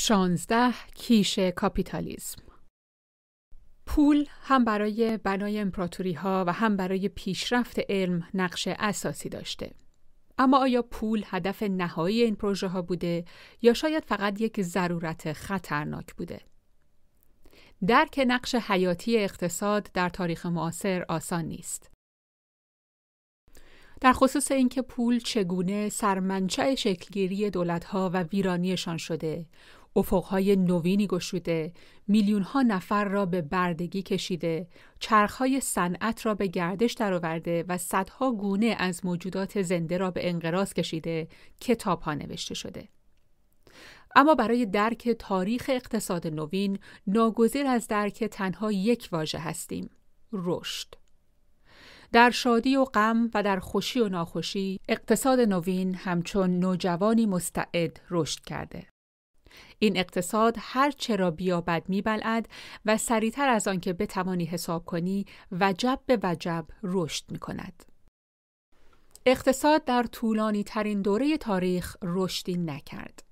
شانزده کیش کاپیتالیزم پول هم برای بنای امپراتوری ها و هم برای پیشرفت علم نقش اساسی داشته. اما آیا پول هدف نهایی این پروژه ها بوده یا شاید فقط یک ضرورت خطرناک بوده؟ درک نقش حیاتی اقتصاد در تاریخ معاصر آسان نیست. در خصوص اینکه پول چگونه سرمنشأ شکلگیری دولتها و ویرانیشان شده، افقهای نوینی گشوده، میلیونها نفر را به بردگی کشیده، چرخهای صنعت را به گردش درآورده و صدها گونه از موجودات زنده را به انقراض کشیده، کتابها نوشته شده. اما برای درک تاریخ اقتصاد نوین ناگزیر از درک تنها یک واژه هستیم رشد در شادی و غم و در خوشی و ناخوشی اقتصاد نوین همچون نوجوانی مستعد رشد کرده این اقتصاد هر چه را بیابد میبلعد و سریعتر از آنکه بتوانی حساب کنی وجب به وجب رشد می کند. اقتصاد در طولانی ترین دوره تاریخ رشدی نکرد.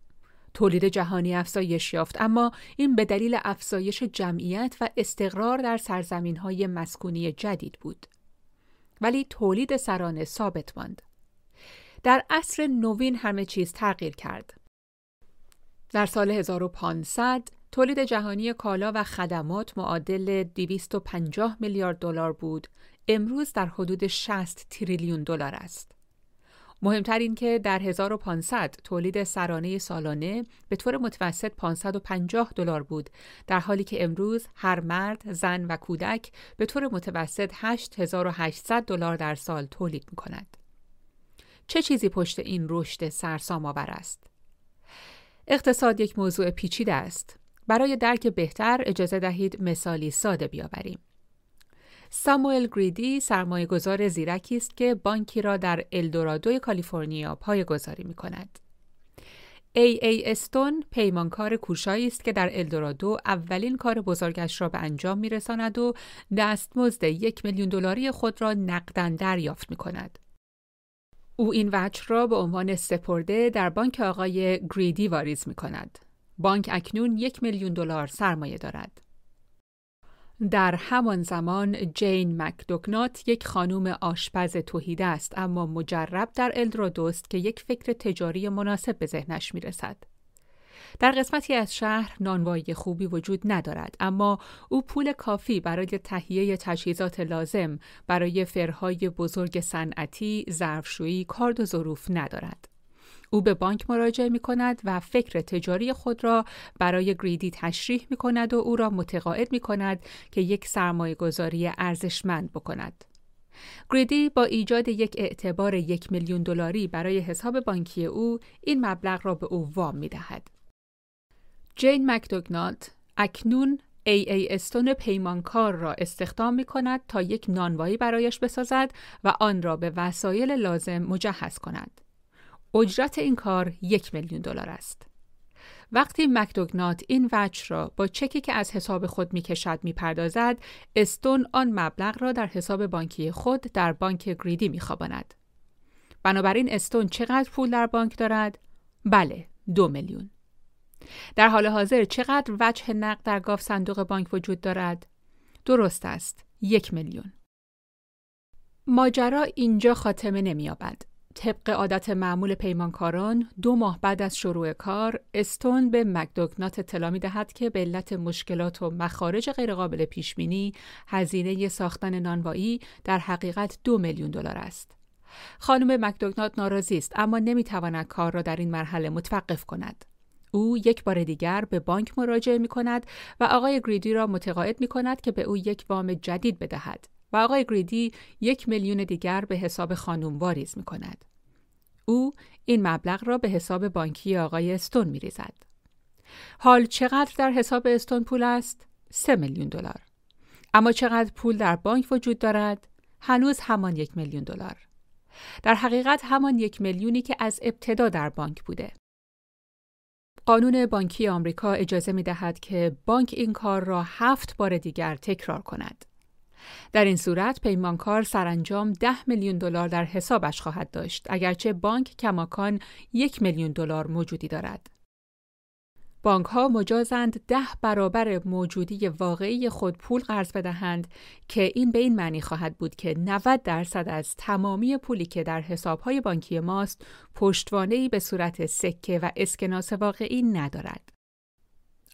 تولید جهانی افزایش یافت اما این به دلیل افزایش جمعیت و استقرار در سرزمین های مسکونی جدید بود. ولی تولید سرانه ثابت ماند. در عصر نوین همه چیز تغییر کرد. در سال 1500 تولید جهانی کالا و خدمات معادل 250 میلیارد دلار بود امروز در حدود 60 تریلیون دلار است مهمتر این که در 1500 تولید سرانه سالانه به طور متوسط 550 دلار بود در حالی که امروز هر مرد، زن و کودک به طور متوسط 8800 دلار در سال تولید می کند. چه چیزی پشت این رشد سرسام آور است؟ اقتصاد یک موضوع پیچیده است. برای درک بهتر اجازه دهید مثالی ساده بیاوریم. ساموئل گریدی سرمایه گذار زیرکی است که بانکی را در الدورادو کالیفرنیا پای گذاری می کند. ای ای استون پیمانکار کوشایی است که در الدورادو اولین کار بزرگش را به انجام می رساند و دستمزد یک میلیون دلاری خود را نقدن دریافت می کند. او این وجه را به عنوان سپرده در بانک آقای گریدی واریز می کند. بانک اکنون یک میلیون دلار سرمایه دارد. در همان زمان جین مکدوگنات یک خانوم آشپز توهیده است اما مجرب در الدرادوست که یک فکر تجاری مناسب به ذهنش می رسد. در قسمتی از شهر نانوایی خوبی وجود ندارد اما او پول کافی برای تهیه تجهیزات لازم برای فرهای بزرگ صنعتی، ظرفشویی، کارد و ظروف ندارد. او به بانک مراجعه می کند و فکر تجاری خود را برای گریدی تشریح می کند و او را متقاعد می کند که یک سرمایه گذاری ارزشمند بکند. گریدی با ایجاد یک اعتبار یک میلیون دلاری برای حساب بانکی او این مبلغ را به او وام می دهد. جین مکدوگنات اکنون ای ای استون پیمانکار را استخدام می کند تا یک نانوایی برایش بسازد و آن را به وسایل لازم مجهز کند. اجرت این کار یک میلیون دلار است. وقتی مکدوگنات این وجه را با چکی که از حساب خود می کشد می پردازد، استون آن مبلغ را در حساب بانکی خود در بانک گریدی می خواباند. بنابراین استون چقدر پول در بانک دارد؟ بله، دو میلیون. در حال حاضر چقدر وجه نقد در گاف صندوق بانک وجود دارد؟ درست است، یک میلیون. ماجرا اینجا خاتمه نمییابد. طبق عادت معمول پیمانکاران دو ماه بعد از شروع کار استون به مکدوگنات اطلاع می دهد که به علت مشکلات و مخارج غیرقابل پیش بینی هزینه ساختن نانوایی در حقیقت دو میلیون دلار است. خانم مکدوگنات ناراضی است اما نمی‌تواند کار را در این مرحله متوقف کند. او یک بار دیگر به بانک مراجعه می کند و آقای گریدی را متقاعد می کند که به او یک وام جدید بدهد و آقای گریدی یک میلیون دیگر به حساب خانم واریز می کند. او این مبلغ را به حساب بانکی آقای استون می ریزد. حال چقدر در حساب استون پول است؟ سه میلیون دلار. اما چقدر پول در بانک وجود دارد؟ هنوز همان یک میلیون دلار. در حقیقت همان یک میلیونی که از ابتدا در بانک بوده. قانون بانکی آمریکا اجازه می دهد که بانک این کار را هفت بار دیگر تکرار کند. در این صورت پیمانکار سرانجام ده میلیون دلار در حسابش خواهد داشت اگرچه بانک کماکان یک میلیون دلار موجودی دارد. بانک ها مجازند ده برابر موجودی واقعی خود پول قرض بدهند که این به این معنی خواهد بود که 90 درصد از تمامی پولی که در حساب های بانکی ماست پشتوانه به صورت سکه و اسکناس واقعی ندارد.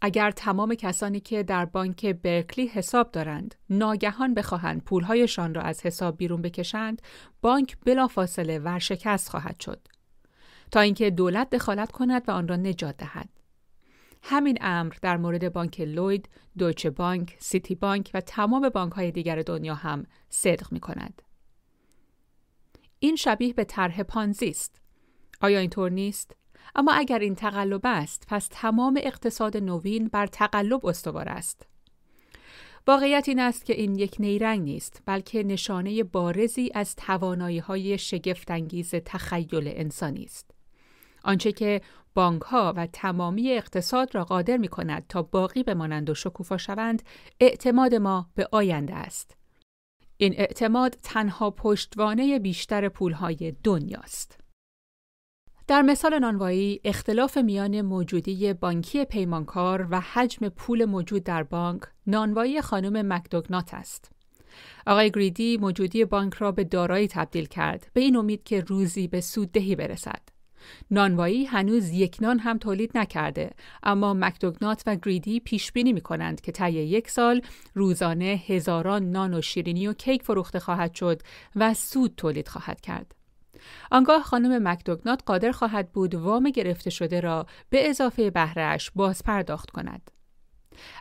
اگر تمام کسانی که در بانک برکلی حساب دارند ناگهان بخواهند پولهایشان را از حساب بیرون بکشند، بانک بلافاصله ورشکست خواهد شد. تا اینکه دولت دخالت کند و آن را نجات دهد. همین امر در مورد بانک لوید، دویچه بانک، سیتی بانک و تمام بانک های دیگر دنیا هم صدق می کند. این شبیه به طرح پانزی است. آیا اینطور نیست؟ اما اگر این تقلب است، پس تمام اقتصاد نوین بر تقلب استوار است. واقعیت این است که این یک نیرنگ نیست بلکه نشانه بارزی از توانایی های شگفتانگیز تخیل انسانی است. آنچه که بانک ها و تمامی اقتصاد را قادر می کند تا باقی بمانند و شکوفا شوند اعتماد ما به آینده است. این اعتماد تنها پشتوانه بیشتر پولهای دنیاست. در مثال نانوایی اختلاف میان موجودی بانکی پیمانکار و حجم پول موجود در بانک نانوایی خانم مکدوگنات است. آقای گریدی موجودی بانک را به دارایی تبدیل کرد به این امید که روزی به سوددهی برسد. نانوایی هنوز یک نان هم تولید نکرده اما مکدوگنات و گریدی پیش بینی می کنند که طی یک سال روزانه هزاران نان و شیرینی و کیک فروخته خواهد شد و سود تولید خواهد کرد. آنگاه خانم مکدوگنات قادر خواهد بود وام گرفته شده را به اضافه بهرهش باز پرداخت کند.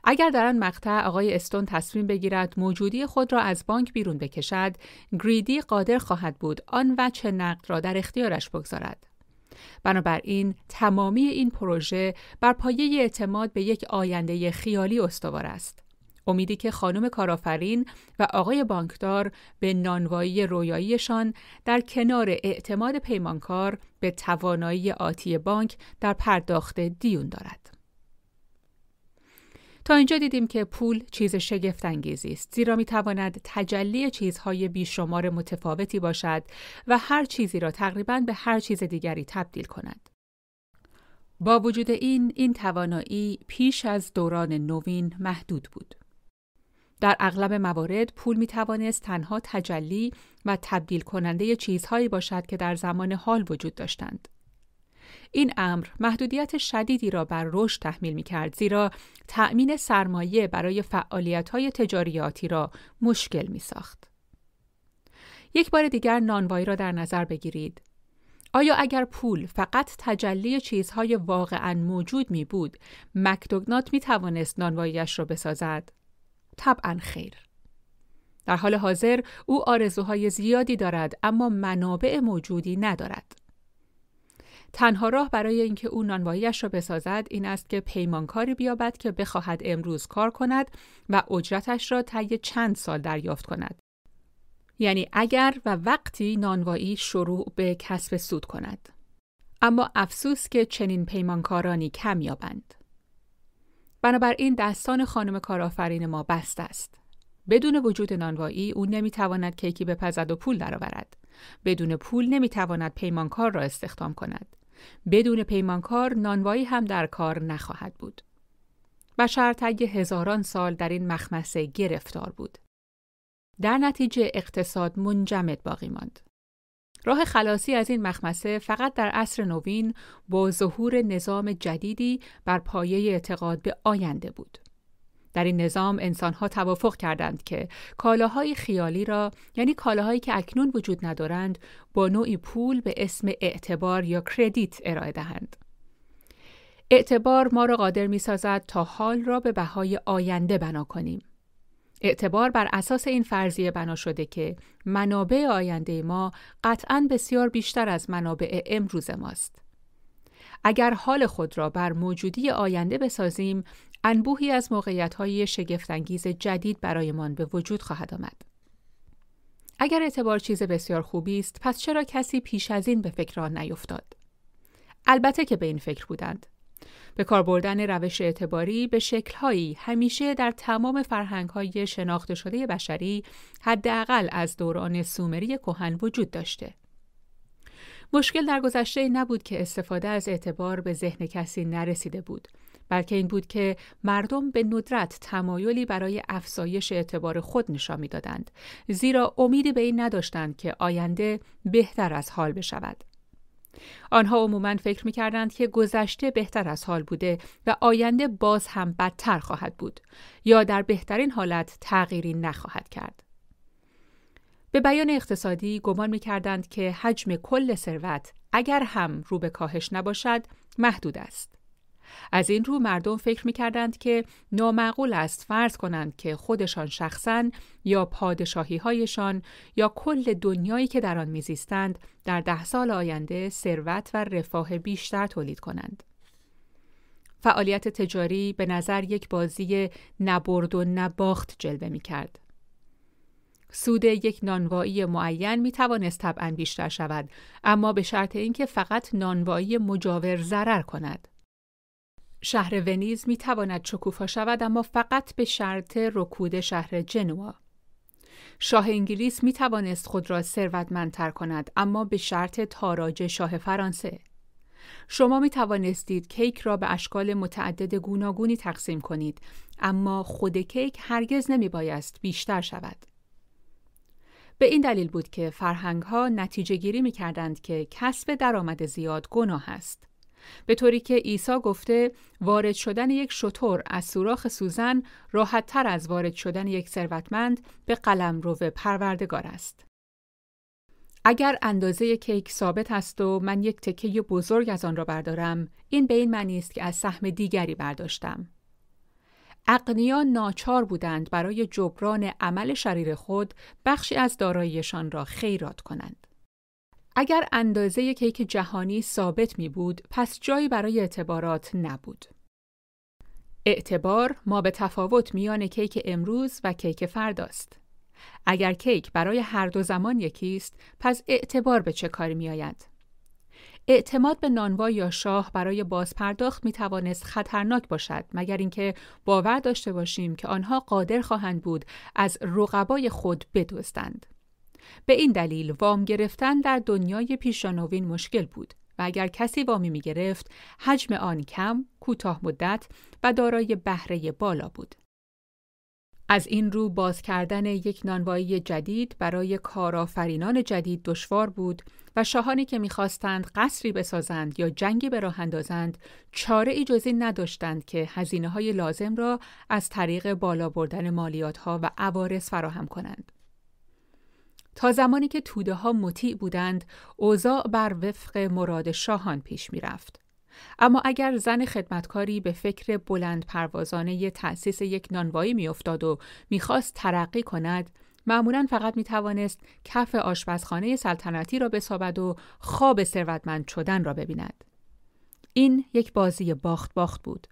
اگر در آن مقطع آقای استون تصمیم بگیرد موجودی خود را از بانک بیرون بکشد، گریدی قادر خواهد بود آن وجه نقد را در اختیارش بگذارد. بنابراین تمامی این پروژه بر پایه اعتماد به یک آینده خیالی استوار است. امیدی که خانم کارآفرین و آقای بانکدار به نانوایی رویاییشان در کنار اعتماد پیمانکار به توانایی آتی بانک در پرداخت دیون دارد. تا اینجا دیدیم که پول چیز شگفت انگیزی است زیرا می تواند تجلی چیزهای بیشمار متفاوتی باشد و هر چیزی را تقریبا به هر چیز دیگری تبدیل کند. با وجود این این توانایی پیش از دوران نوین محدود بود. در اغلب موارد پول می توانست تنها تجلی و تبدیل کننده چیزهایی باشد که در زمان حال وجود داشتند. این امر محدودیت شدیدی را بر رشد تحمیل می کرد زیرا تأمین سرمایه برای فعالیت های تجاریاتی را مشکل می ساخت. یک بار دیگر نانوایی را در نظر بگیرید. آیا اگر پول فقط تجلی چیزهای واقعا موجود می بود، مکدوگنات می توانست نانواییش را بسازد؟ طبعا خیر. در حال حاضر او آرزوهای زیادی دارد اما منابع موجودی ندارد. تنها راه برای اینکه او نانواییش را بسازد این است که پیمانکاری بیابد که بخواهد امروز کار کند و اجرتش را طی چند سال دریافت کند. یعنی اگر و وقتی نانوایی شروع به کسب سود کند. اما افسوس که چنین پیمانکارانی کم یابند. بنابراین دستان خانم کارآفرین ما بست است. بدون وجود نانوایی او نمی‌تواند کیکی بپزد و پول درآورد. بدون پول نمی‌تواند پیمانکار را استخدام کند. بدون پیمانکار نانوایی هم در کار نخواهد بود. بشر طی هزاران سال در این مخمسه گرفتار بود. در نتیجه اقتصاد منجمد باقی ماند. راه خلاصی از این مخمسه فقط در عصر نوین با ظهور نظام جدیدی بر پایه اعتقاد به آینده بود. در این نظام انسانها توافق کردند که کالاهای خیالی را یعنی کالاهایی که اکنون وجود ندارند با نوعی پول به اسم اعتبار یا کردیت ارائه دهند. اعتبار ما را قادر می سازد تا حال را به بهای آینده بنا کنیم. اعتبار بر اساس این فرضیه بنا شده که منابع آینده ما قطعا بسیار بیشتر از منابع امروز ماست. اگر حال خود را بر موجودی آینده بسازیم، انبوهی از موقعیت‌های شگفتانگیز جدید برایمان به وجود خواهد آمد. اگر اعتبار چیز بسیار خوبی است، پس چرا کسی پیش از این به فکر آن نیفتاد؟ البته که به این فکر بودند. به کار بردن روش اعتباری به شکلهایی همیشه در تمام فرهنگ‌های شناخته شده بشری حداقل از دوران سومری کهن وجود داشته. مشکل در گذشته نبود که استفاده از اعتبار به ذهن کسی نرسیده بود بلکه این بود که مردم به ندرت تمایلی برای افزایش اعتبار خود نشان می‌دادند زیرا امیدی به این نداشتند که آینده بهتر از حال بشود آنها عموما فکر می کردند که گذشته بهتر از حال بوده و آینده باز هم بدتر خواهد بود یا در بهترین حالت تغییری نخواهد کرد. به بیان اقتصادی گمان می کردند که حجم کل ثروت اگر هم رو به کاهش نباشد محدود است. از این رو مردم فکر می کردند که نامعقول است فرض کنند که خودشان شخصا یا پادشاهی هایشان یا کل دنیایی که در آن میزیستند در ده سال آینده ثروت و رفاه بیشتر تولید کنند. فعالیت تجاری به نظر یک بازی نبرد و نباخت جلوه می کرد. سود یک نانوایی معین می توانست طبعا بیشتر شود اما به شرط اینکه فقط نانوایی مجاور ضرر کند. شهر ونیز می تواند شکوفا شود اما فقط به شرط رکود شهر جنوا. شاه انگلیس می توانست خود را ثروتمندتر کند اما به شرط تاراج شاه فرانسه. شما می توانستید کیک را به اشکال متعدد گوناگونی تقسیم کنید اما خود کیک هرگز نمی بایست بیشتر شود. به این دلیل بود که فرهنگ ها نتیجه گیری می کردند که کسب درآمد زیاد گناه است. به طوری که عیسی گفته وارد شدن یک شطور از سوراخ سوزن راحت تر از وارد شدن یک ثروتمند به قلم رو پروردگار است. اگر اندازه کیک ثابت است و من یک تکه بزرگ از آن را بردارم، این به این معنی است که از سهم دیگری برداشتم. اقنیا ناچار بودند برای جبران عمل شریر خود بخشی از داراییشان را خیرات کنند. اگر اندازه کیک جهانی ثابت می بود، پس جایی برای اعتبارات نبود. اعتبار ما به تفاوت میان کیک امروز و کیک فرداست. اگر کیک برای هر دو زمان یکی است، پس اعتبار به چه کاری می آید؟ اعتماد به نانوا یا شاه برای بازپرداخت می توانست خطرناک باشد مگر اینکه باور داشته باشیم که آنها قادر خواهند بود از رقبای خود بدزدند. به این دلیل وام گرفتن در دنیای پیشانوین مشکل بود و اگر کسی وامی می گرفت حجم آن کم، کوتاه مدت و دارای بهره بالا بود. از این رو باز کردن یک نانوایی جدید برای کارآفرینان جدید دشوار بود و شاهانی که می‌خواستند قصری بسازند یا جنگی به راه اندازند چاره ای جز این نداشتند که هزینه های لازم را از طریق بالا بردن مالیات ها و عوارض فراهم کنند. تا زمانی که توده ها مطیع بودند، اوضاع بر وفق مراد شاهان پیش می رفت. اما اگر زن خدمتکاری به فکر بلند پروازانه تأسیس یک نانوایی میافتاد و می‌خواست ترقی کند، معمولا فقط می توانست کف آشپزخانه سلطنتی را بسابد و خواب ثروتمند شدن را ببیند. این یک بازی باخت باخت بود.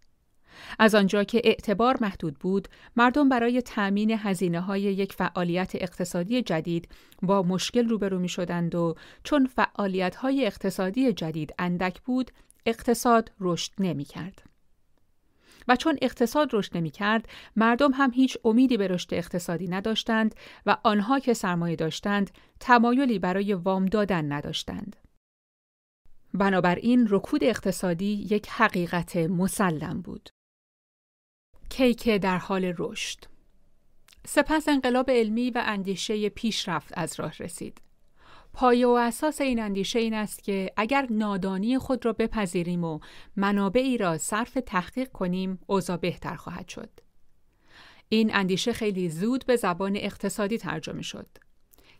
از آنجا که اعتبار محدود بود، مردم برای تأمین هزینه های یک فعالیت اقتصادی جدید با مشکل روبرو می شدند و چون فعالیت های اقتصادی جدید اندک بود، اقتصاد رشد نمی کرد. و چون اقتصاد رشد نمی کرد، مردم هم هیچ امیدی به رشد اقتصادی نداشتند و آنها که سرمایه داشتند، تمایلی برای وام دادن نداشتند. بنابراین رکود اقتصادی یک حقیقت مسلم بود. کیک در حال رشد سپس انقلاب علمی و اندیشه پیشرفت از راه رسید. پایه و اساس این اندیشه این است که اگر نادانی خود را بپذیریم و منابعی را صرف تحقیق کنیم، اوضاع بهتر خواهد شد. این اندیشه خیلی زود به زبان اقتصادی ترجمه شد.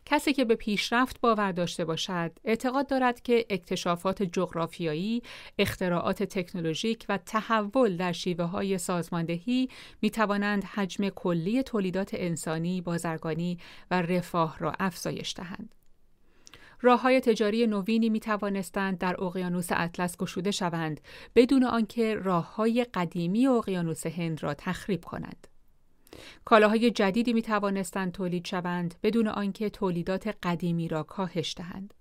کسی که به پیشرفت باور داشته باشد اعتقاد دارد که اکتشافات جغرافیایی، اختراعات تکنولوژیک و تحول در شیوه های سازماندهی می توانند حجم کلی تولیدات انسانی، بازرگانی و رفاه را افزایش دهند. راه های تجاری نوینی می توانستند در اقیانوس اطلس گشوده شوند بدون آنکه راه های قدیمی اقیانوس هند را تخریب کنند. کالاهای جدیدی می توانستند تولید شوند بدون آنکه تولیدات قدیمی را کاهش دهند.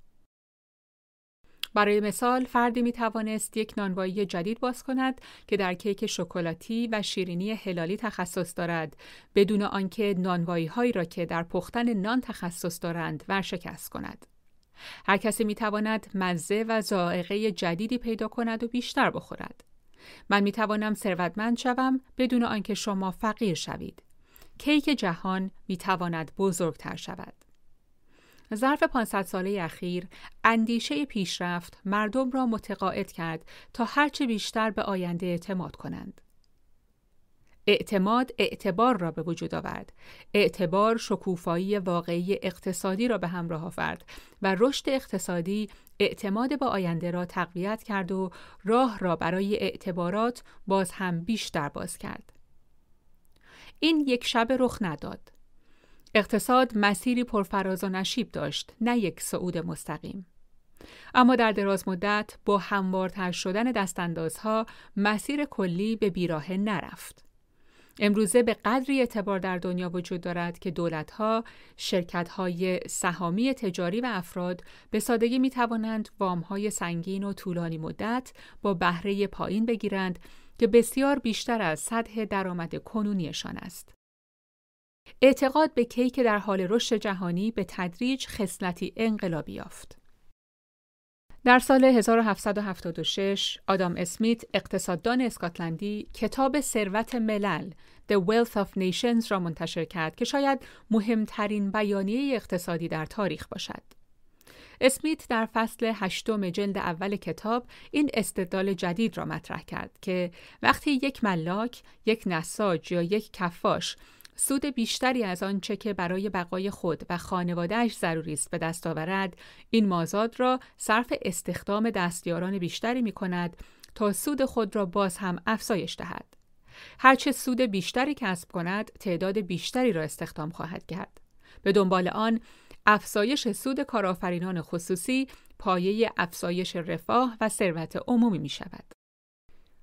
برای مثال فردی می توانست یک نانوایی جدید باز کند که در کیک شکلاتی و شیرینی هلالی تخصص دارد بدون آنکه نانوایی هایی را که در پختن نان تخصص دارند ورشکست کند. هر کسی می تواند مزه و ذائقه جدیدی پیدا کند و بیشتر بخورد. من می توانم ثروتمند شوم بدون آنکه شما فقیر شوید. کیک جهان می تواند بزرگتر شود. ظرف 500 ساله اخیر اندیشه پیشرفت مردم را متقاعد کرد تا هرچه بیشتر به آینده اعتماد کنند. اعتماد اعتبار را به وجود آورد. اعتبار شکوفایی واقعی اقتصادی را به همراه آورد و رشد اقتصادی اعتماد به آینده را تقویت کرد و راه را برای اعتبارات باز هم بیشتر باز کرد. این یک شب رخ نداد. اقتصاد مسیری پرفراز و نشیب داشت، نه یک صعود مستقیم. اما در دراز مدت با هموارتر شدن دستاندازها مسیر کلی به بیراه نرفت. امروزه به قدری اعتبار در دنیا وجود دارد که دولتها، شرکتهای سهامی تجاری و افراد به سادگی می وامهای سنگین و طولانی مدت با بهره پایین بگیرند که بسیار بیشتر از سطح درآمد کنونیشان است. اعتقاد به کیک در حال رشد جهانی به تدریج خصلتی انقلابی یافت. در سال 1776 آدام اسمیت اقتصاددان اسکاتلندی کتاب ثروت ملل The Wealth of Nations را منتشر کرد که شاید مهمترین بیانیه اقتصادی در تاریخ باشد. اسمیت در فصل هشتم جلد اول کتاب این استدلال جدید را مطرح کرد که وقتی یک ملاک، یک نساج یا یک کفاش سود بیشتری از آنچه که برای بقای خود و خانوادهش ضروری است به دست آورد این مازاد را صرف استخدام دستیاران بیشتری می کند تا سود خود را باز هم افزایش دهد هرچه سود بیشتری کسب کند تعداد بیشتری را استخدام خواهد کرد به دنبال آن افزایش سود کارآفرینان خصوصی پایه افزایش رفاه و ثروت عمومی می شود.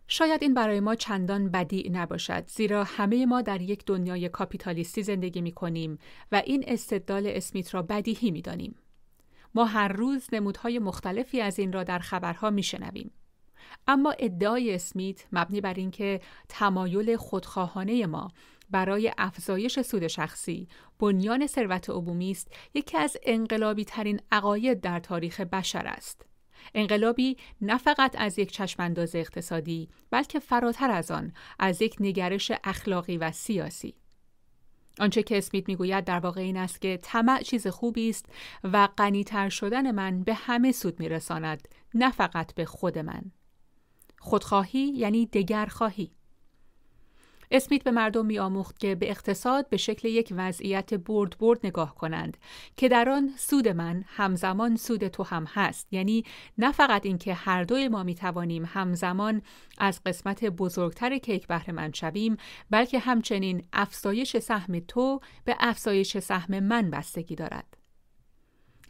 شاید این برای ما چندان بدی نباشد زیرا همه ما در یک دنیای کاپیتالیستی زندگی می کنیم و این استدلال اسمیت را بدیهی می دانیم. ما هر روز نمودهای مختلفی از این را در خبرها می شنویم. اما ادعای اسمیت مبنی بر اینکه تمایل خودخواهانه ما برای افزایش سود شخصی بنیان ثروت عمومی است یکی از انقلابی ترین عقاید در تاریخ بشر است انقلابی نه فقط از یک چشمانداز اقتصادی بلکه فراتر از آن از یک نگرش اخلاقی و سیاسی. آنچه که اسمیت می‌گوید در واقع این است که طمع چیز خوبی است و غنیتر شدن من به همه سود میرساند نه فقط به خود من. خودخواهی یعنی دگرخواهی. اسمیت به مردم میآموخت که به اقتصاد به شکل یک وضعیت برد برد نگاه کنند که در آن سود من همزمان سود تو هم هست. یعنی نه فقط اینکه هر دوی ما می توانیم همزمان از قسمت بزرگتر کیک بهره مند شویم بلکه همچنین افزایش سهم تو به افزایش سهم من بستگی دارد.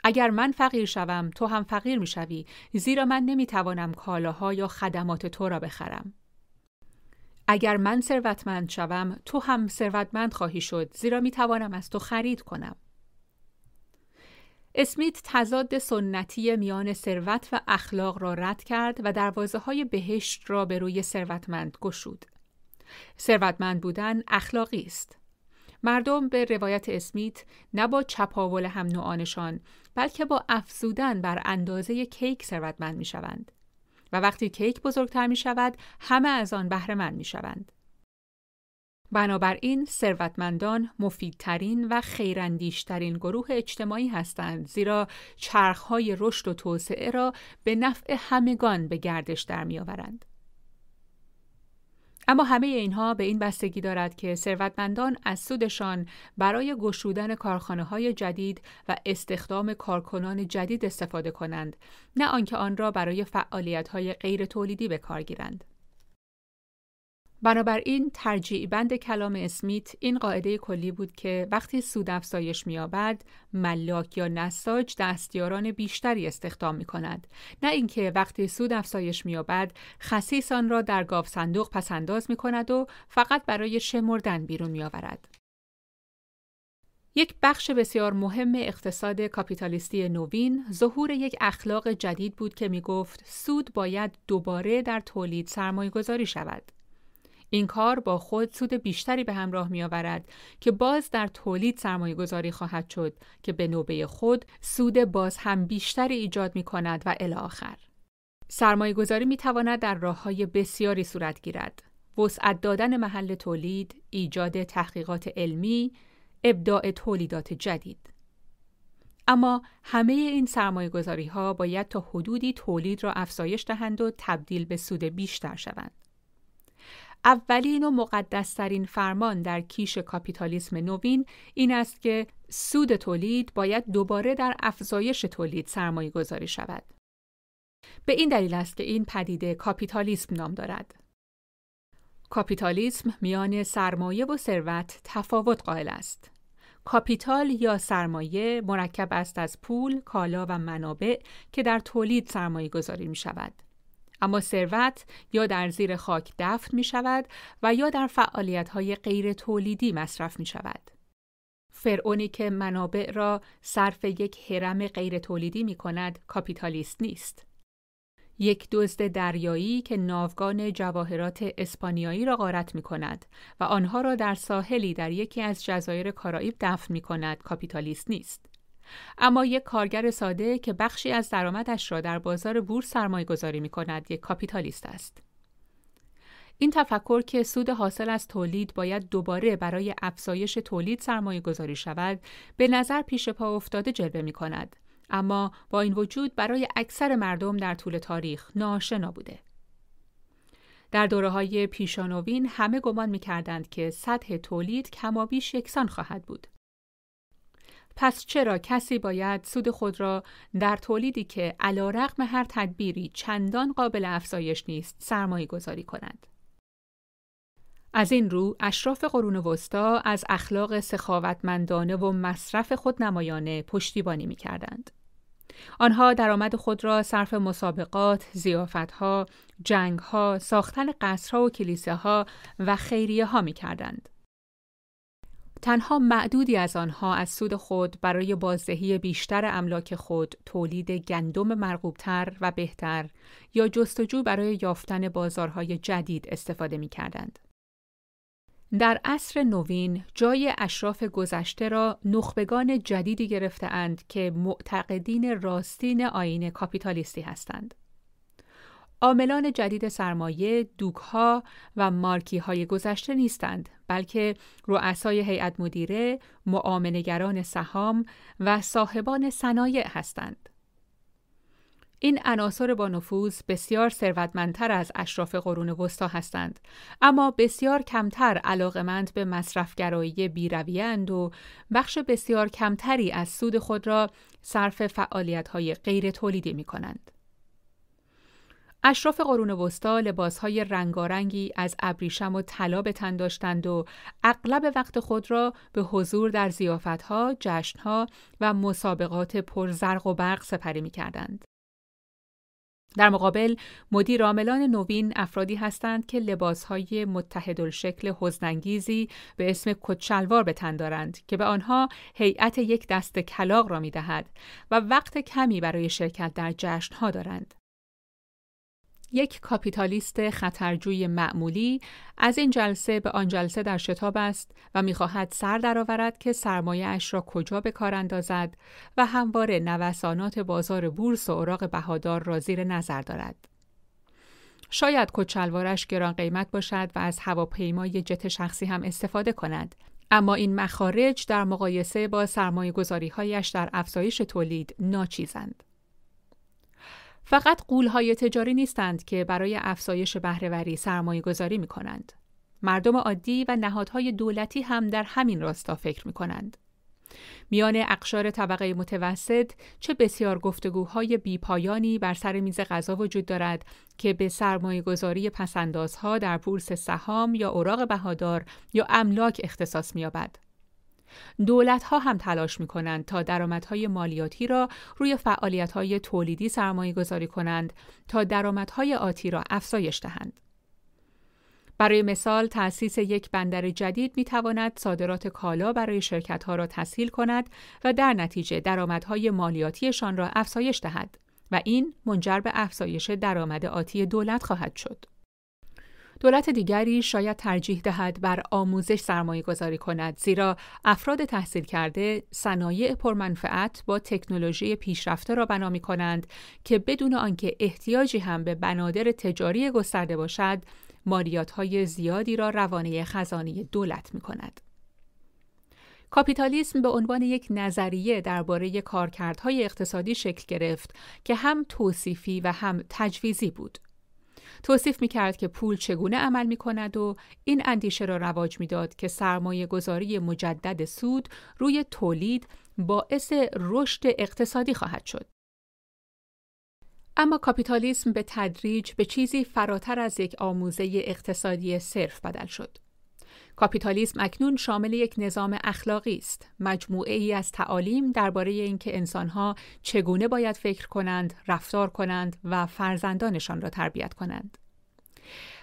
اگر من فقیر شوم تو هم فقیر می شوی زیرا من نمی توانم کالاها یا خدمات تو را بخرم. اگر من ثروتمند شوم تو هم ثروتمند خواهی شد زیرا می توانم از تو خرید کنم اسمیت تضاد سنتی میان ثروت و اخلاق را رد کرد و دروازه های بهشت را به روی ثروتمند گشود. ثروتمند بودن اخلاقی است. مردم به روایت اسمیت نه با چپاول هم نوعانشان بلکه با افزودن بر اندازه کیک ثروتمند می شوند. و وقتی کیک بزرگتر می شود همه از آن بهره مند می شوند. بنابراین ثروتمندان مفیدترین و خیراندیشترین گروه اجتماعی هستند زیرا چرخهای رشد و توسعه را به نفع همگان به گردش در میآورند. اما همه اینها به این بستگی دارد که ثروتمندان از سودشان برای گشودن کارخانه های جدید و استخدام کارکنان جدید استفاده کنند نه آنکه آن را برای فعالیت های غیر تولیدی به کار گیرند. بنابراین ترجیع بند کلام اسمیت این قاعده کلی بود که وقتی سود افزایش می‌یابد ملاک یا نساج دستیاران بیشتری استخدام می کند نه اینکه وقتی سود افزایش می‌یابد خصیص آن را در گاف صندوق پسنداز می کند و فقط برای شمردن بیرون میآورد. یک بخش بسیار مهم اقتصاد کاپیتالیستی نوین ظهور یک اخلاق جدید بود که می گفت سود باید دوباره در تولید سرمایه گذاری شود. این کار با خود سود بیشتری به همراه می آورد که باز در تولید سرمایه گذاری خواهد شد که به نوبه خود سود باز هم بیشتری ایجاد می کند و الی آخر. سرمایه گذاری می تواند در راه های بسیاری صورت گیرد. وسعت دادن محل تولید، ایجاد تحقیقات علمی، ابداع تولیدات جدید. اما همه این سرمایه گذاری ها باید تا حدودی تولید را افزایش دهند و تبدیل به سود بیشتر شوند. اولین و مقدسترین فرمان در کیش کاپیتالیسم نوین این است که سود تولید باید دوباره در افزایش تولید سرمایه گذاری شود. به این دلیل است که این پدیده کاپیتالیسم نام دارد. کاپیتالیسم میان سرمایه و ثروت تفاوت قائل است. کاپیتال یا سرمایه مرکب است از پول، کالا و منابع که در تولید سرمایه گذاری می شود. اما ثروت یا در زیر خاک دفن می شود و یا در فعالیت های غیر تولیدی مصرف می شود. فرعونی که منابع را صرف یک حرم غیر تولیدی می کند کاپیتالیست نیست. یک دزد دریایی که ناوگان جواهرات اسپانیایی را غارت می کند و آنها را در ساحلی در یکی از جزایر کارائیب دفن می کند کاپیتالیست نیست. اما یک کارگر ساده که بخشی از درآمدش را در بازار بورس سرمایه گذاری می کند یک کاپیتالیست است. این تفکر که سود حاصل از تولید باید دوباره برای افزایش تولید سرمایه گذاری شود به نظر پیش پا افتاده جلوه می کند. اما با این وجود برای اکثر مردم در طول تاریخ ناشنا بوده. در دوره های پیشانوین همه گمان می کردند که سطح تولید کمابیش یکسان خواهد بود. پس چرا کسی باید سود خود را در تولیدی که علا رقم هر تدبیری چندان قابل افزایش نیست سرمایه گذاری کند؟ از این رو اشراف قرون وسطا از اخلاق سخاوتمندانه و مصرف خود نمایانه پشتیبانی می کردند. آنها درآمد خود را صرف مسابقات، زیافتها، جنگها، ساختن قصرها و کلیسه ها و خیریه ها می کردند. تنها معدودی از آنها از سود خود برای بازدهی بیشتر املاک خود تولید گندم مرغوبتر و بهتر یا جستجو برای یافتن بازارهای جدید استفاده می کردند. در عصر نوین جای اشراف گذشته را نخبگان جدیدی گرفتهاند که معتقدین راستین آین کاپیتالیستی هستند. عاملان جدید سرمایه دوکها و مارکی های گذشته نیستند بلکه رؤسای هیئت مدیره، معاملهگران سهام و صاحبان صنایع هستند. این عناصر با نفوذ بسیار ثروتمندتر از اشراف قرون وسطا هستند اما بسیار کمتر علاقمند به مصرفگرایی بیرویند و بخش بسیار کمتری از سود خود را صرف فعالیت‌های غیر تولیدی می کنند. اشراف قرون وسطا لباسهای رنگارنگی از ابریشم و طلا به تن داشتند و اغلب وقت خود را به حضور در زیافتها، جشنها و مسابقات پرزرق و برق سپری می کردند. در مقابل مدیر عاملان نوین افرادی هستند که لباسهای متحدالشکل حزنانگیزی به اسم کچلوار به تن دارند که به آنها هیئت یک دست کلاق را می دهد و وقت کمی برای شرکت در جشنها دارند. یک کاپیتالیست خطرجوی معمولی از این جلسه به آن جلسه در شتاب است و می‌خواهد سر درآورد که سرمایه اش را کجا به کار اندازد و همواره نوسانات بازار بورس و اوراق بهادار را زیر نظر دارد. شاید کچلوارش گران قیمت باشد و از هواپیمای جت شخصی هم استفاده کند اما این مخارج در مقایسه با سرمایه گذاری هایش در افزایش تولید ناچیزند. فقط قولهای تجاری نیستند که برای افزایش بهرهوری سرمایه گذاری می کنند. مردم عادی و نهادهای دولتی هم در همین راستا فکر می کنند. میان اقشار طبقه متوسط چه بسیار گفتگوهای بیپایانی بر سر میز غذا وجود دارد که به سرمایه گذاری پسندازها در بورس سهام یا اوراق بهادار یا املاک اختصاص می‌یابد. دولت ها هم تلاش می کنند تا درآمدهای مالیاتی را روی فعالیت های تولیدی سرمایه گذاری کنند تا درآمدهای آتی را افزایش دهند. برای مثال تأسیس یک بندر جدید می تواند صادرات کالا برای شرکت ها را تسهیل کند و در نتیجه درآمدهای مالیاتیشان را افزایش دهد و این منجر به افزایش درآمد آتی دولت خواهد شد. دولت دیگری شاید ترجیح دهد بر آموزش سرمایه گذاری کند زیرا افراد تحصیل کرده صنایع پرمنفعت با تکنولوژی پیشرفته را بنا می کنند که بدون آنکه احتیاجی هم به بنادر تجاری گسترده باشد مالیات های زیادی را روانه خزانه دولت می کند. کاپیتالیسم به عنوان یک نظریه درباره کارکردهای اقتصادی شکل گرفت که هم توصیفی و هم تجویزی بود. توصیف می کرد که پول چگونه عمل می کند و این اندیشه را رواج می داد که سرمایه گذاری مجدد سود روی تولید باعث رشد اقتصادی خواهد شد. اما کاپیتالیسم به تدریج به چیزی فراتر از یک آموزه اقتصادی صرف بدل شد. کاپیتالیسم اکنون شامل یک نظام اخلاقی است، مجموعه ای از تعالیم درباره اینکه انسانها چگونه باید فکر کنند، رفتار کنند و فرزندانشان را تربیت کنند.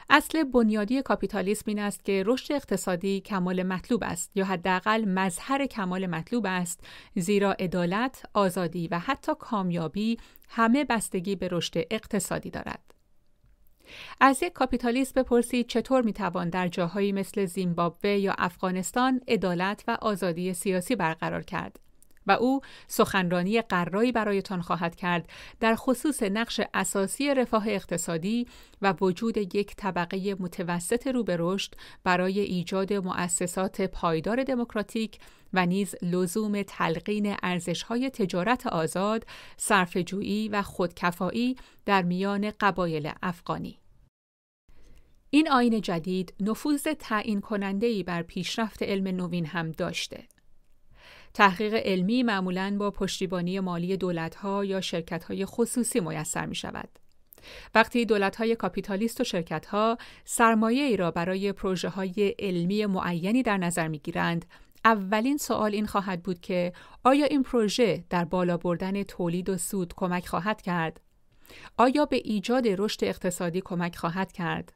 اصل بنیادی کاپیتالیسم این است که رشد اقتصادی کمال مطلوب است یا حداقل مظهر کمال مطلوب است زیرا عدالت، آزادی و حتی کامیابی همه بستگی به رشد اقتصادی دارد. از یک کاپیتالیست بپرسید چطور می‌توان در جاهایی مثل زیمبابوه یا افغانستان عدالت و آزادی سیاسی برقرار کرد. و او سخنرانی قرایی برایتان خواهد کرد در خصوص نقش اساسی رفاه اقتصادی و وجود یک طبقه متوسط رو به رشد برای ایجاد مؤسسات پایدار دموکراتیک و نیز لزوم تلقین ارزش‌های تجارت آزاد، صرفه‌جویی و خودکفایی در میان قبایل افغانی. این آین جدید نفوذ تعیین کننده بر پیشرفت علم نوین هم داشته. تحقیق علمی معمولاً با پشتیبانی مالی دولت‌ها یا شرکت‌های خصوصی میسر می شود. وقتی دولت‌های کاپیتالیست و شرکت‌ها سرمایه ای را برای پروژه های علمی معینی در نظر می گیرند، اولین سوال این خواهد بود که آیا این پروژه در بالا بردن تولید و سود کمک خواهد کرد؟ آیا به ایجاد رشد اقتصادی کمک خواهد کرد؟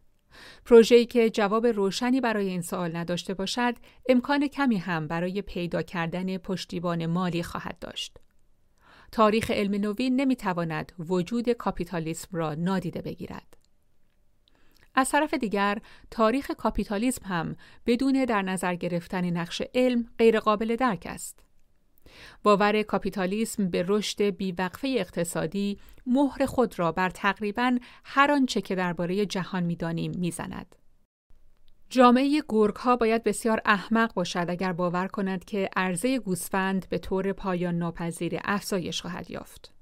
پروژه‌ای که جواب روشنی برای این سوال نداشته باشد، امکان کمی هم برای پیدا کردن پشتیبان مالی خواهد داشت. تاریخ علم نوین نمی‌تواند وجود کاپیتالیسم را نادیده بگیرد. از طرف دیگر تاریخ کاپیتالیسم هم بدون در نظر گرفتن نقش علم غیرقابل درک است. باور کاپیتالیسم به رشد بیوقفه اقتصادی مهر خود را بر تقریبا هر آنچه که درباره جهان می‌دانیم می‌زند. جامعه گرگ ها باید بسیار احمق باشد اگر باور کند که عرضه گوسفند به طور پایان ناپذیر افزایش خواهد یافت.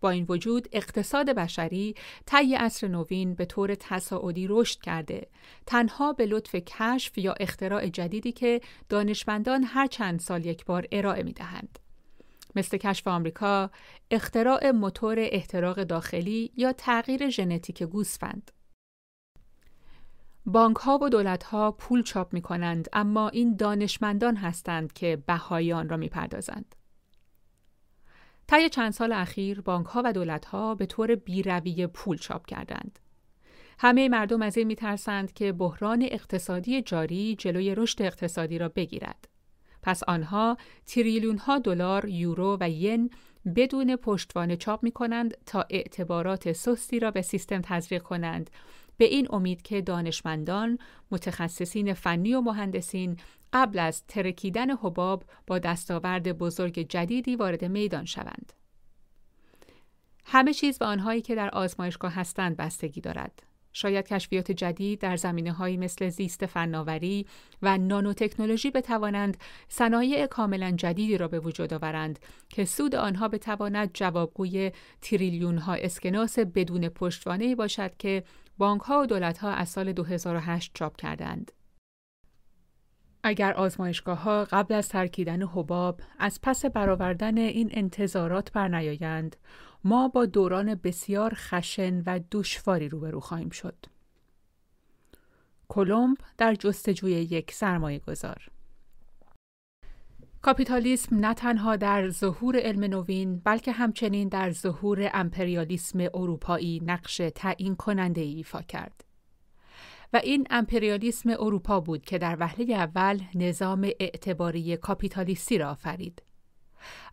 با این وجود اقتصاد بشری طی عصر نوین به طور تصاعدی رشد کرده تنها به لطف کشف یا اختراع جدیدی که دانشمندان هر چند سال یک بار ارائه می دهند. مثل کشف آمریکا، اختراع موتور احتراق داخلی یا تغییر ژنتیک گوسفند. بانک ها و دولت ها پول چاپ می کنند اما این دانشمندان هستند که بهایان را می پردازند. طی چند سال اخیر بانک ها و دولت ها به طور بیرویه پول چاپ کردند. همه مردم از این میترسند که بحران اقتصادی جاری جلوی رشد اقتصادی را بگیرد. پس آنها تریلیون ها دلار، یورو و ین بدون پشتوانه چاپ می کنند تا اعتبارات سستی را به سیستم تزریق کنند به این امید که دانشمندان، متخصصین فنی و مهندسین قبل از ترکیدن حباب با دستاورد بزرگ جدیدی وارد میدان شوند. همه چیز به آنهایی که در آزمایشگاه هستند بستگی دارد. شاید کشفیات جدید در زمینه هایی مثل زیست فناوری و نانوتکنولوژی بتوانند صنایع کاملا جدیدی را به وجود آورند که سود آنها بتواند جوابگوی تریلیون ها اسکناس بدون پشتوانه باشد که بانک ها و دولت ها از سال 2008 چاپ کردند. اگر آزمایشگاه ها قبل از ترکیدن حباب از پس برآوردن این انتظارات برنیایند ما با دوران بسیار خشن و دشواری روبرو خواهیم شد. کلمب در جستجوی یک سرمایه گذار کاپیتالیسم نه تنها در ظهور علم نوین بلکه همچنین در ظهور امپریالیسم اروپایی نقش تعیین کننده ایفا کرد. و این امپریالیسم اروپا بود که در وهله اول نظام اعتباری کاپیتالیستی را آفرید.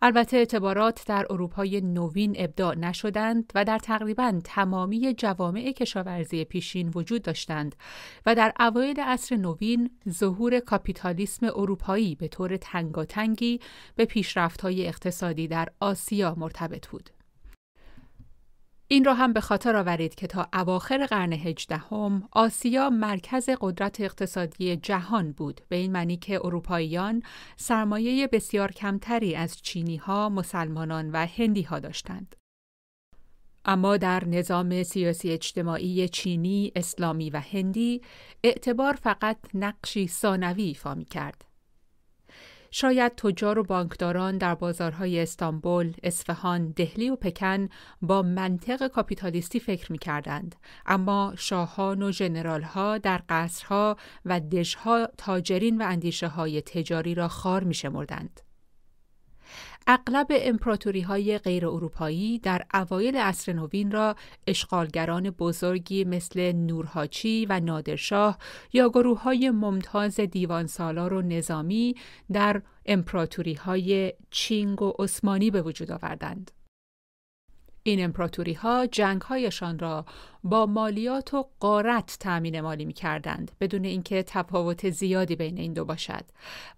البته اعتبارات در اروپای نوین ابداع نشدند و در تقریبا تمامی جوامع کشاورزی پیشین وجود داشتند و در اوایل عصر نوین ظهور کاپیتالیسم اروپایی به طور تنگاتنگی به پیشرفت‌های اقتصادی در آسیا مرتبط بود. این را هم به خاطر آورید که تا اواخر قرن هجدهم آسیا مرکز قدرت اقتصادی جهان بود به این معنی که اروپاییان سرمایه بسیار کمتری از چینی ها، مسلمانان و هندی ها داشتند. اما در نظام سیاسی اجتماعی چینی، اسلامی و هندی اعتبار فقط نقشی ثانوی ایفا می کرد. شاید تجار و بانکداران در بازارهای استانبول، اصفهان، دهلی و پکن با منطق کاپیتالیستی فکر می کردند. اما شاهان و ژنرالها در قصرها و دژها تاجرین و اندیشه های تجاری را خار می شمردند. اغلب امپراتوری های غیر اروپایی در اوایل عصر نوین را اشغالگران بزرگی مثل نورهاچی و نادرشاه یا گروه های ممتاز دیوان سالار و نظامی در امپراتوری های چینگ و عثمانی به وجود آوردند. این امپراتوری ها جنگ هایشان را با مالیات و قارت تأمین مالی می کردند بدون اینکه تفاوت زیادی بین این دو باشد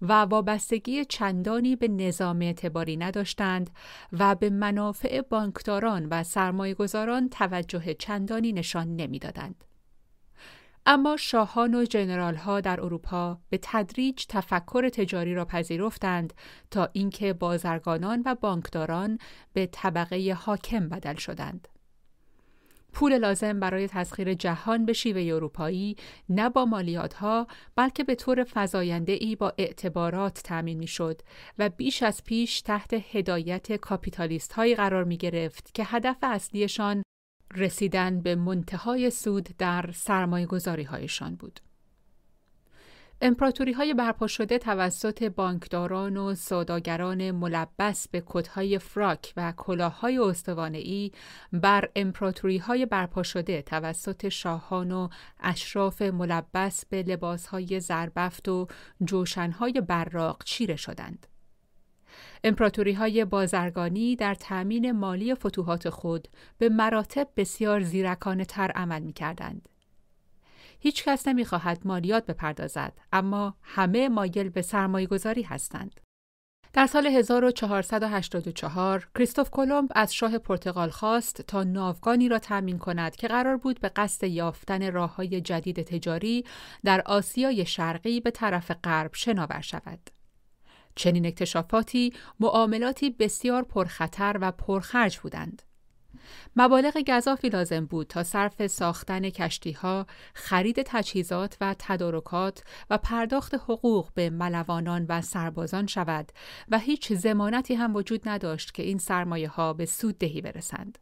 و وابستگی چندانی به نظام اعتباری نداشتند و به منافع بانکداران و سرمایهگذاران توجه چندانی نشان نمی‌دادند. اما شاهان و جنرال ها در اروپا به تدریج تفکر تجاری را پذیرفتند تا اینکه بازرگانان و بانکداران به طبقه حاکم بدل شدند. پول لازم برای تسخیر جهان به شیوه اروپایی نه با مالیات ها بلکه به طور فزاینده ای با اعتبارات تأمین می شد و بیش از پیش تحت هدایت کاپیتالیست هایی قرار می گرفت که هدف اصلیشان رسیدن به منتهای سود در سرمایه گذاری هایشان بود. امپراتوری های برپا شده توسط بانکداران و سوداگران ملبس به کتهای فراک و کلاههای ای بر امپراتوری های برپا شده توسط شاهان و اشراف ملبس به لباس های زربفت و جوشنهای براق چیره شدند. امپراتوری های بازرگانی در تأمین مالی فتوحات خود به مراتب بسیار زیرکانه تر عمل می کردند. هیچ کس نمی خواهد مالیات بپردازد اما همه مایل به سرمایه گذاری هستند. در سال 1484 کریستوف کلمب از شاه پرتغال خواست تا ناوگانی را تأمین کند که قرار بود به قصد یافتن راه های جدید تجاری در آسیای شرقی به طرف غرب شناور شود. چنین اکتشافاتی معاملاتی بسیار پرخطر و پرخرج بودند. مبالغ گذافی لازم بود تا صرف ساختن کشتی ها، خرید تجهیزات و تدارکات و پرداخت حقوق به ملوانان و سربازان شود و هیچ زمانتی هم وجود نداشت که این سرمایه ها به سود دهی برسند.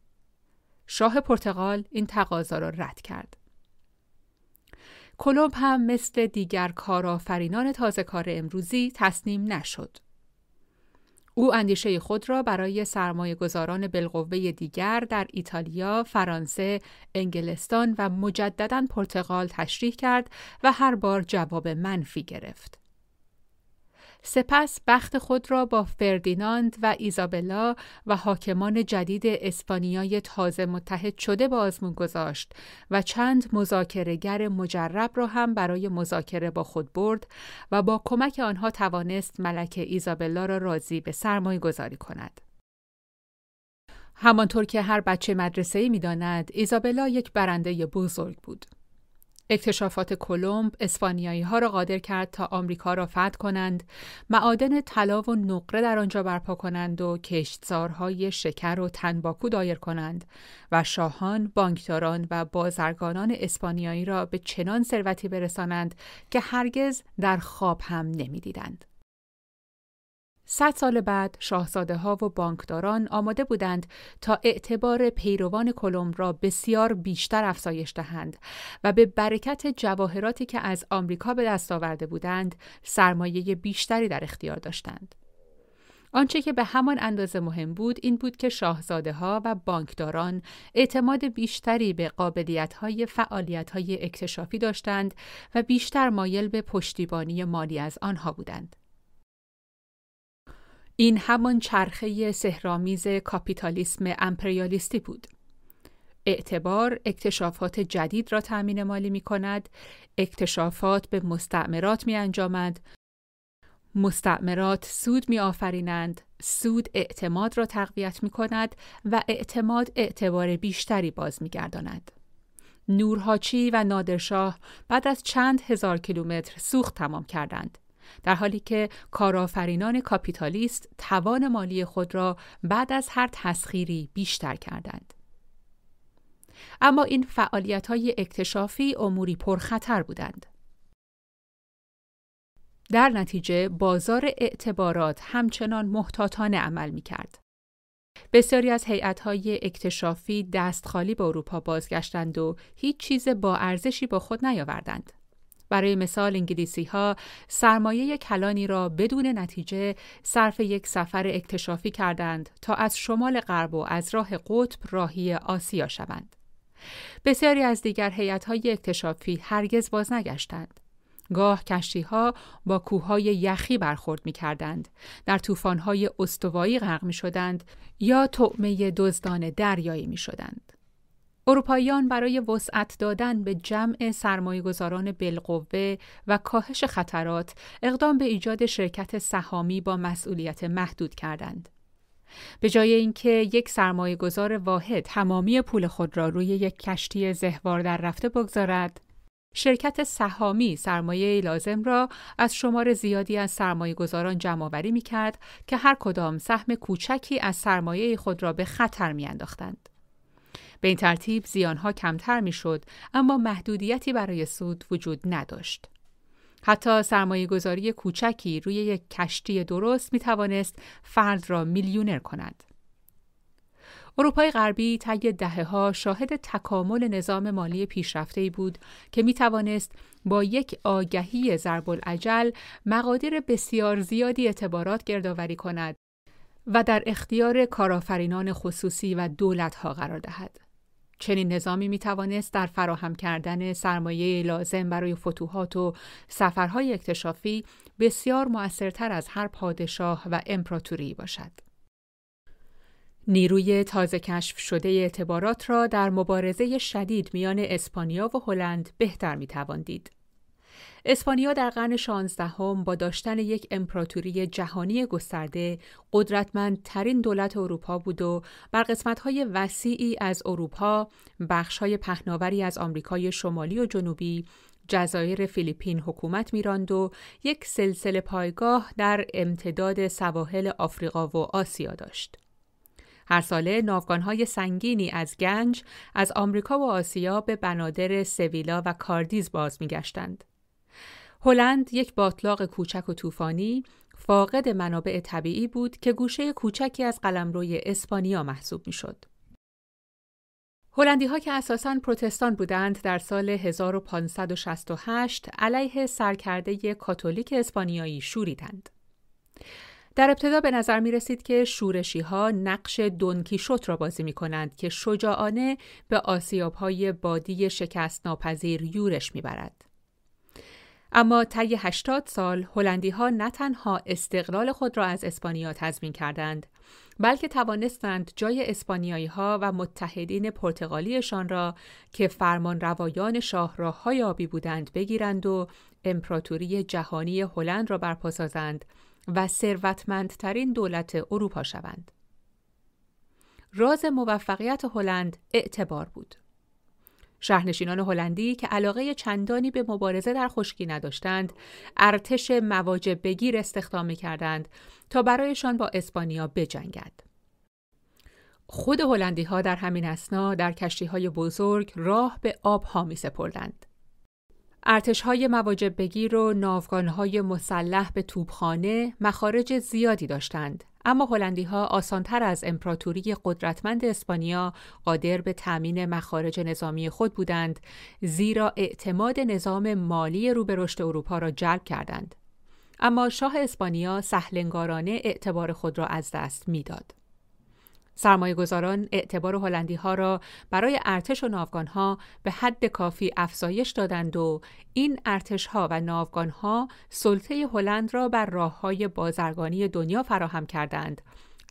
شاه پرتغال این تقاضا را رد کرد. کلوب هم مثل دیگر کارآفرینان تازه کار امروزی تسلیم نشد. او اندیشه خود را برای سرمایه گذاران بالقوه دیگر در ایتالیا، فرانسه، انگلستان و مجددا پرتغال تشریح کرد و هر بار جواب منفی گرفت. سپس بخت خود را با فردیناند و ایزابلا و حاکمان جدید اسپانیای تازه متحد شده به آزمون گذاشت و چند مذاکرهگر مجرب را هم برای مذاکره با خود برد و با کمک آنها توانست ملکه ایزابلا را راضی به سرمایه گذاری کند. همانطور که هر بچه مدرسه‌ای می‌داند، ایزابلا یک برنده بزرگ بود. اکتشافات کلمب اسپانیایی ها را قادر کرد تا آمریکا را فتح کنند، معادن طلا و نقره در آنجا برپا کنند و کشتزارهای شکر و تنباکو دایر کنند و شاهان، بانکداران و بازرگانان اسپانیایی را به چنان ثروتی برسانند که هرگز در خواب هم نمی‌دیدند. صد سال بعد شاهزاده ها و بانکداران آماده بودند تا اعتبار پیروان کلم را بسیار بیشتر افزایش دهند و به برکت جواهراتی که از آمریکا به دست آورده بودند سرمایه بیشتری در اختیار داشتند. آنچه که به همان اندازه مهم بود این بود که شاهزاده ها و بانکداران اعتماد بیشتری به قابلیت های فعالیت های اکتشافی داشتند و بیشتر مایل به پشتیبانی مالی از آنها بودند. این همان چرخه سهرامیز کاپیتالیسم امپریالیستی بود. اعتبار اکتشافات جدید را تأمین مالی می کند، اکتشافات به مستعمرات می انجامد، مستعمرات سود می آفرینند، سود اعتماد را تقویت می کند و اعتماد اعتبار بیشتری باز می گرداند. نورهاچی و نادرشاه بعد از چند هزار کیلومتر سوخت تمام کردند. در حالی که کارآفرینان کاپیتالیست توان مالی خود را بعد از هر تسخیری بیشتر کردند. اما این فعالیت های اکتشافی اموری پرخطر بودند. در نتیجه بازار اعتبارات همچنان محتاطانه عمل می کرد. بسیاری از هیئت‌های اکتشافی دست خالی به اروپا بازگشتند و هیچ چیز با ارزشی با خود نیاوردند. برای مثال انگلیسی ها سرمایه کلانی را بدون نتیجه صرف یک سفر اکتشافی کردند تا از شمال غرب و از راه قطب راهی آسیا شوند. بسیاری از دیگر هیئت‌های اکتشافی هرگز باز نگشتند. گاه کشتی ها با کوههای یخی برخورد می کردند، در طوفان‌های استوایی غرق می شدند یا طعمه دزدان دریایی می شدند. اروپاییان برای وسعت دادن به جمع سرمایه‌گذاران بالقوه و کاهش خطرات اقدام به ایجاد شرکت سهامی با مسئولیت محدود کردند. به جای اینکه یک سرمایه گذار واحد تمامی پول خود را روی یک کشتی زهوار در رفته بگذارد، شرکت سهامی سرمایه لازم را از شمار زیادی از سرمایه گذاران جمع آوری می که هر کدام سهم کوچکی از سرمایه خود را به خطر می انداختند. به این ترتیب زیانها کمتر می شد اما محدودیتی برای سود وجود نداشت. حتی سرمایه گذاری کوچکی روی یک کشتی درست می توانست فرد را میلیونر کند. اروپای غربی طی دهه ها شاهد تکامل نظام مالی پیشرفته بود که می توانست با یک آگهی ضرب العجل مقادیر بسیار زیادی اعتبارات گردآوری کند و در اختیار کارآفرینان خصوصی و دولت ها قرار دهد. چنین نظامی می توانست در فراهم کردن سرمایه لازم برای فتوحات و سفرهای اکتشافی بسیار موثرتر از هر پادشاه و امپراتوری باشد. نیروی تازه کشف شده اعتبارات را در مبارزه شدید میان اسپانیا و هلند بهتر می دید. اسپانیا در قرن شانزدهم با داشتن یک امپراتوری جهانی گسترده قدرتمندترین دولت اروپا بود و بر قسمت‌های وسیعی از اروپا بخش‌های پهناوری از آمریکای شمالی و جنوبی جزایر فیلیپین حکومت میراند و یک سلسله پایگاه در امتداد سواحل آفریقا و آسیا داشت. هر ساله ناوگانهای سنگینی از گنج از آمریکا و آسیا به بنادر سویلا و کاردیز باز میگشتند. هلند یک باطلاق کوچک و طوفانی فاقد منابع طبیعی بود که گوشه کوچکی از قلمروی اسپانیا محسوب می‌شد. هلندی ها که اساساً پروتستان بودند در سال 1568 علیه سرکرده کاتولیک اسپانیایی شوریدند. در ابتدا به نظر می رسید که شورشی ها نقش دونکیشوت را بازی می کنند که شجاعانه به آسیاب های بادی شکست ناپذیر یورش می برد. اما طی 80 سال هلندی ها نه تنها استقلال خود را از اسپانیا تضمین کردند بلکه توانستند جای اسپانیایی ها و متحدین پرتغالیشان را که فرمان روایان شاهراه های آبی بودند بگیرند و امپراتوری جهانی هلند را برپا سازند و ثروتمندترین دولت اروپا شوند. راز موفقیت هلند اعتبار بود. شهرنشینان هلندی که علاقه چندانی به مبارزه در خشکی نداشتند، ارتش مواجب بگیر استخدام کردند تا برایشان با اسپانیا بجنگد. خود هلندی ها در همین اسنا در کشتی های بزرگ راه به آب ها می سپردند. ارتش های مواجب بگیر و ناوگان های مسلح به توبخانه مخارج زیادی داشتند اما هلندی ها آسانتر از امپراتوری قدرتمند اسپانیا قادر به تأمین مخارج نظامی خود بودند زیرا اعتماد نظام مالی رو به اروپا را جلب کردند. اما شاه اسپانیا سهلنگارانه اعتبار خود را از دست می‌داد. سرمایه گذاران اعتبار هلندی ها را برای ارتش و ناوگان ها به حد کافی افزایش دادند و این ارتش ها و ناوگان ها سلطه هلند را بر راه های بازرگانی دنیا فراهم کردند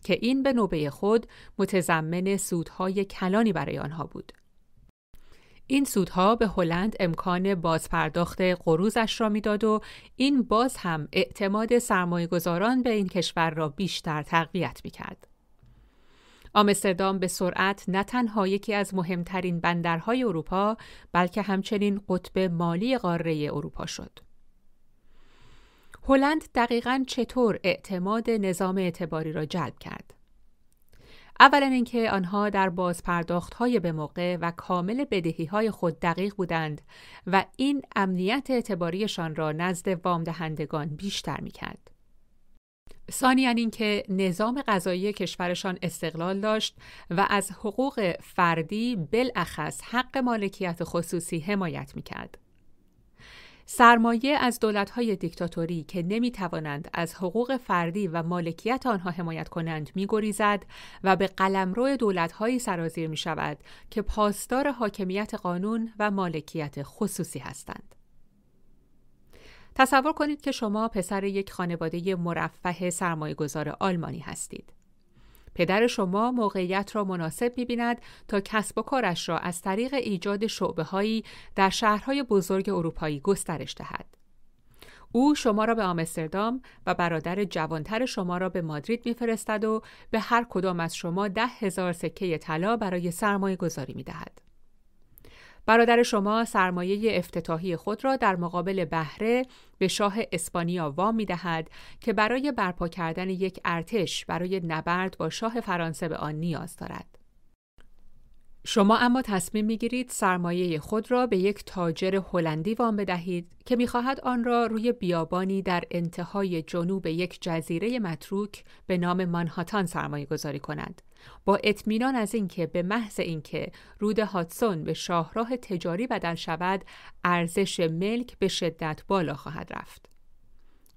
که این به نوبه خود متضمن سودهای کلانی برای آنها بود. این سودها به هلند امکان بازپرداخت قروزش را می‌داد و این باز هم اعتماد سرمایه گذاران به این کشور را بیشتر تقویت می کرد. آمستردام به سرعت نه تنها یکی از مهمترین بندرهای اروپا بلکه همچنین قطب مالی قاره اروپا شد. هلند دقیقا چطور اعتماد نظام اعتباری را جلب کرد؟ اولا اینکه آنها در بازپرداخت های به موقع و کامل بدهی های خود دقیق بودند و این امنیت اعتباریشان را نزد وام دهندگان بیشتر می کرد. ثانیا اینکه نظام غذایی کشورشان استقلال داشت و از حقوق فردی بالاخص حق مالکیت خصوصی حمایت می کرد. سرمایه از دولت‌های دیکتاتوری که نمی توانند از حقوق فردی و مالکیت آنها حمایت کنند می گریزد و به قلمرو دولت‌هایی سرازیر می شود که پاسدار حاکمیت قانون و مالکیت خصوصی هستند. تصور کنید که شما پسر یک خانواده مرفه سرمایه گذار آلمانی هستید. پدر شما موقعیت را مناسب می‌بیند تا کسب و کارش را از طریق ایجاد شعبه هایی در شهرهای بزرگ اروپایی گسترش دهد. او شما را به آمستردام و برادر جوانتر شما را به مادرید میفرستد و به هر کدام از شما ده هزار سکه طلا برای سرمایه گذاری می دهد. برادر شما سرمایه افتتاحی خود را در مقابل بهره به شاه اسپانیا وام می دهد که برای برپا کردن یک ارتش برای نبرد با شاه فرانسه به آن نیاز دارد. شما اما تصمیم می گیرید سرمایه خود را به یک تاجر هلندی وام بدهید که می‌خواهد آن را روی بیابانی در انتهای جنوب یک جزیره متروک به نام مانهاتان سرمایه گذاری کند با اطمینان از اینکه به محض اینکه رود هاتسون به شاهراه تجاری بدل شود ارزش ملک به شدت بالا خواهد رفت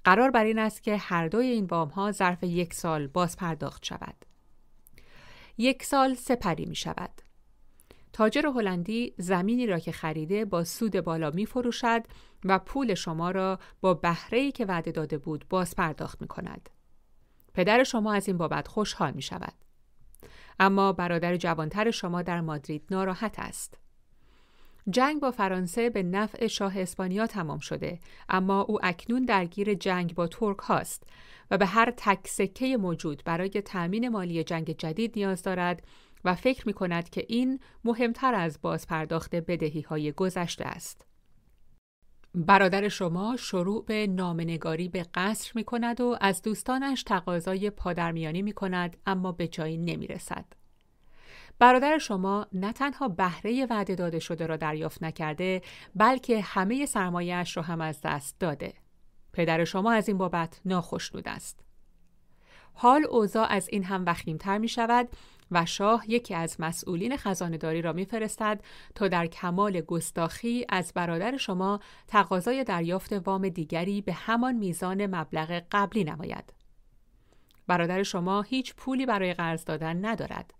قرار بر این است که هر دوی این وام ها ظرف یک سال باز پرداخت شود یک سال سپری می شود تاجر هلندی زمینی را که خریده با سود بالا می فروشد و پول شما را با بهره‌ای که وعده داده بود باز پرداخت می کند. پدر شما از این بابت خوشحال می شود. اما برادر جوانتر شما در مادرید ناراحت است. جنگ با فرانسه به نفع شاه اسپانیا تمام شده اما او اکنون درگیر جنگ با ترک هاست و به هر تک سکه موجود برای تأمین مالی جنگ جدید نیاز دارد و فکر می کند که این مهمتر از بازپرداخت بدهی های گذشته است. برادر شما شروع به نامنگاری به قصر می کند و از دوستانش تقاضای پادرمیانی می کند اما به جایی نمی رسد. برادر شما نه تنها بهره وعده داده شده را دریافت نکرده بلکه همه سرمایهش را هم از دست داده. پدر شما از این بابت ناخشنود است. حال اوضاع از این هم وخیمتر می شود و شاه یکی از مسئولین خزانهداری را میفرستد تا در کمال گستاخی از برادر شما تقاضای دریافت وام دیگری به همان میزان مبلغ قبلی نماید. برادر شما هیچ پولی برای قرض دادن ندارد.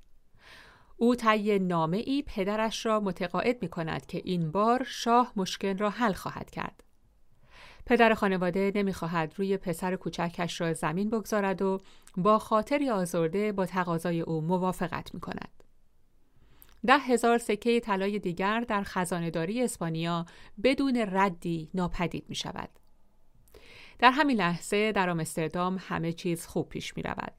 او طی نامه ای پدرش را متقاعد می کند که این بار شاه مشکل را حل خواهد کرد. پدر خانواده نمی‌خواهد روی پسر کوچکش را زمین بگذارد و با خاطری آزرده با تقاضای او موافقت می کند. ده هزار سکه طلای دیگر در خزانهداری اسپانیا بدون ردی ناپدید می شود. در همین لحظه در آمستردام همه چیز خوب پیش می رود.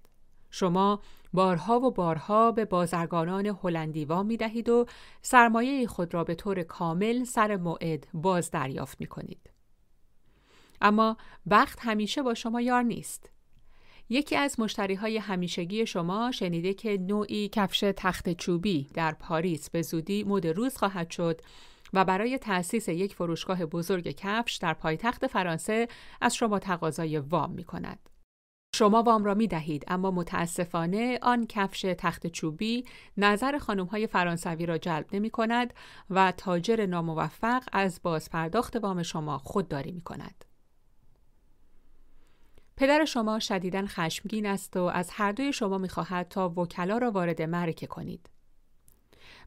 شما بارها و بارها به بازرگانان هلندی وام می دهید و سرمایه خود را به طور کامل سر موعد باز دریافت می کنید. اما وقت همیشه با شما یار نیست. یکی از مشتری های همیشگی شما شنیده که نوعی کفش تخت چوبی در پاریس به زودی مد روز خواهد شد و برای تأسیس یک فروشگاه بزرگ کفش در پایتخت فرانسه از شما تقاضای وام می کند. شما وام را می دهید اما متاسفانه آن کفش تخت چوبی نظر خانم های فرانسوی را جلب نمی کند و تاجر ناموفق از بازپرداخت وام شما خودداری می کند. پدر شما شدیداً خشمگین است و از هر دوی شما می‌خواهد تا وکلا را وارد معرکه کنید.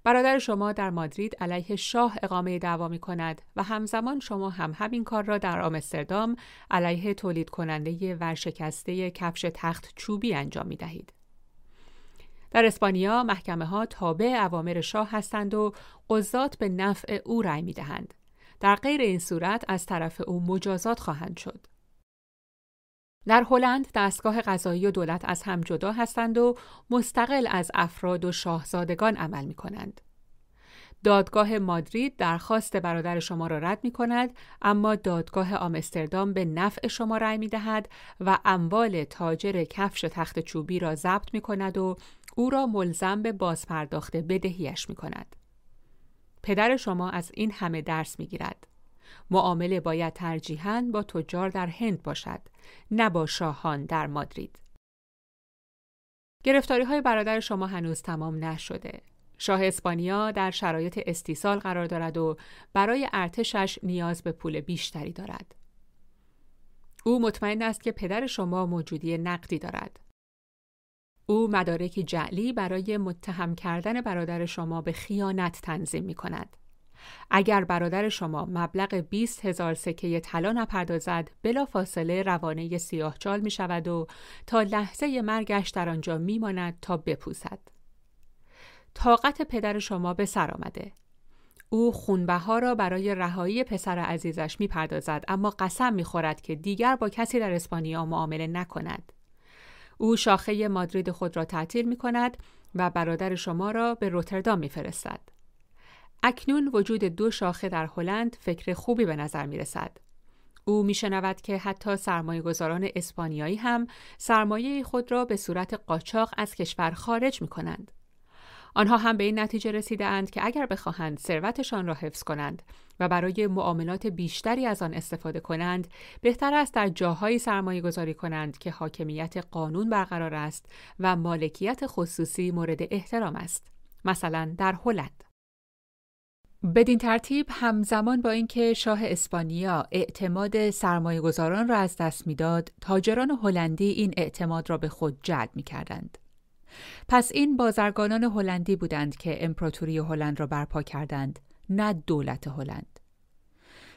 برادر شما در مادرید علیه شاه اقامه دعوا می کند و همزمان شما هم همین کار را در آمستردام علیه تولید کننده ورشکسته کفش تخت چوبی انجام می دهید. در اسپانیا محکمه ها تابع اوامر شاه هستند و قضات به نفع او رأی می دهند. در غیر این صورت از طرف او مجازات خواهند شد. در هلند دستگاه قضایی و دولت از هم جدا هستند و مستقل از افراد و شاهزادگان عمل می کنند. دادگاه مادرید درخواست برادر شما را رد می کند اما دادگاه آمستردام به نفع شما رأی می دهد و اموال تاجر کفش تخت چوبی را ضبط می کند و او را ملزم به بازپرداخت بدهیش می کند. پدر شما از این همه درس می گیرد. معامله باید ترجیحاً با تجار در هند باشد نه با شاهان در مادرید. گرفتاری های برادر شما هنوز تمام نشده. شاه اسپانیا در شرایط استیصال قرار دارد و برای ارتشش نیاز به پول بیشتری دارد. او مطمئن است که پدر شما موجودی نقدی دارد. او مدارکی جعلی برای متهم کردن برادر شما به خیانت تنظیم می کند. اگر برادر شما مبلغ 20 هزار سکه طلا نپردازد بلا فاصله روانه سیاهچال می شود و تا لحظه مرگش در آنجا می ماند تا بپوسد. طاقت پدر شما به سر آمده. او خونبه ها را برای رهایی پسر عزیزش می پردازد اما قسم می خورد که دیگر با کسی در اسپانیا معامله نکند. او شاخه مادرید خود را تعطیل می کند و برادر شما را به روتردام می فرستد. اکنون وجود دو شاخه در هلند فکر خوبی به نظر می رسد. او می شنود که حتی سرمایه گذاران اسپانیایی هم سرمایه خود را به صورت قاچاق از کشور خارج می کنند. آنها هم به این نتیجه رسیده اند که اگر بخواهند ثروتشان را حفظ کنند و برای معاملات بیشتری از آن استفاده کنند بهتر است در جاهایی سرمایه گذاری کنند که حاکمیت قانون برقرار است و مالکیت خصوصی مورد احترام است مثلا در هلند بدین ترتیب همزمان با اینکه شاه اسپانیا اعتماد سرمایه گذاران را از دست می‌داد، تاجران هلندی این اعتماد را به خود جلب می کردند. پس این بازرگانان هلندی بودند که امپراتوری هلند را برپا کردند، نه دولت هلند.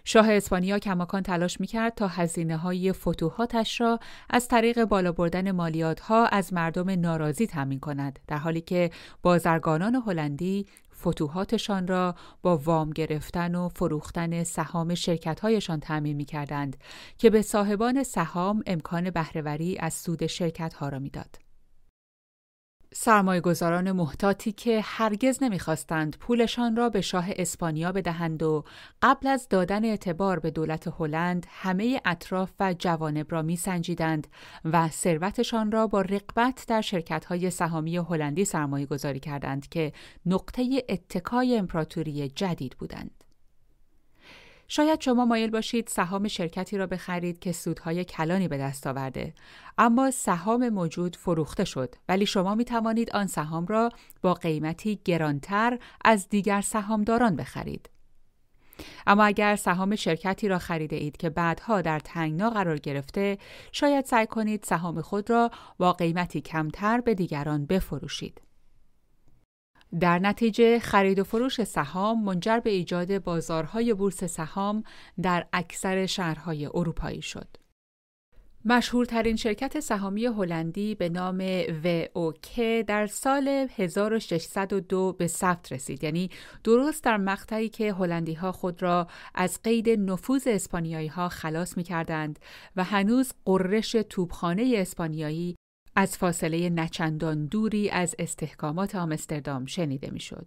شاه اسپانیا کماکان تلاش می‌کرد تا هزینه های فتوحاتش را از طریق بالا بردن مالیات ها از مردم ناراضی تامین کند در حالی که بازرگانان هلندی فتوحاتشان را با وام گرفتن و فروختن سهام شرکتهایشان تعمین می کردند که به صاحبان سهام امکان بهرهوری از سود شرکتها را می‌داد. گذاران محتاطی که هرگز نمی‌خواستند پولشان را به شاه اسپانیا بدهند و قبل از دادن اعتبار به دولت هلند همه اطراف و جوانب را میسنجیدند و ثروتشان را با رقبت در شرکت‌های سهامی هلندی سرمایه گذاری کردند که نقطه اتکای امپراتوری جدید بودند. شاید شما مایل باشید سهام شرکتی را بخرید که سودهای کلانی به دست آورده. اما سهام موجود فروخته شد ولی شما می توانید آن سهام را با قیمتی گرانتر از دیگر سهامداران بخرید. اما اگر سهام شرکتی را خریده اید که بعدها در تنگنا قرار گرفته شاید سعی کنید سهام خود را با قیمتی کمتر به دیگران بفروشید. در نتیجه خرید و فروش سهام منجر به ایجاد بازارهای بورس سهام در اکثر شهرهای اروپایی شد. مشهورترین شرکت سهامی هلندی به نام VOK در سال 1602 به ثبت رسید یعنی درست در مقطعی که هلندی ها خود را از قید نفوذ اسپانیایی ها خلاص می کردند و هنوز قررش توبخانه اسپانیایی از فاصله نچندان دوری از استحکامات آمستردام شنیده می‌شد.